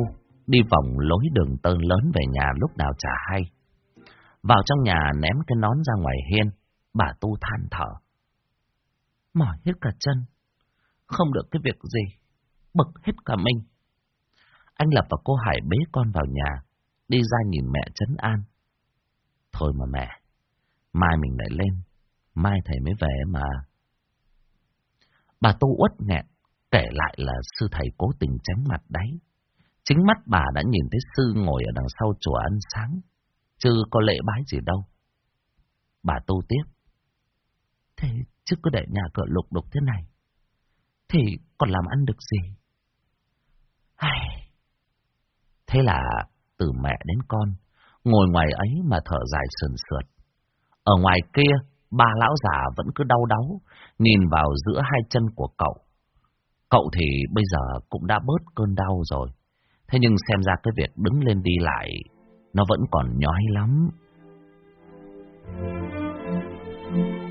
đi vòng lối đường tơn lớn về nhà lúc nào chả hay. Vào trong nhà ném cái nón ra ngoài hiên, bà Tu than thở. Mỏi hết cả chân, không được cái việc gì, bực hết cả mình. Anh Lập và cô Hải bế con vào nhà, đi ra nhìn mẹ trấn an. Thôi mà mẹ, mai mình lại lên, mai thầy mới về mà. Bà Tu uất nghẹn, kể lại là sư thầy cố tình tránh mặt đấy. Chính mắt bà đã nhìn thấy sư ngồi ở đằng sau chùa ăn sáng, chứ có lễ bái gì đâu. Bà tu tiếp. Thế chứ cứ để nhà cửa lục đục thế này. Thì còn làm ăn được gì? Ai... Thế là từ mẹ đến con, ngồi ngoài ấy mà thở dài sườn sượt. Ở ngoài kia, ba lão già vẫn cứ đau đáu, nhìn vào giữa hai chân của cậu. Cậu thì bây giờ cũng đã bớt cơn đau rồi. Thế nhưng xem ra cái việc đứng lên đi lại, nó vẫn còn nhói lắm. Thank you.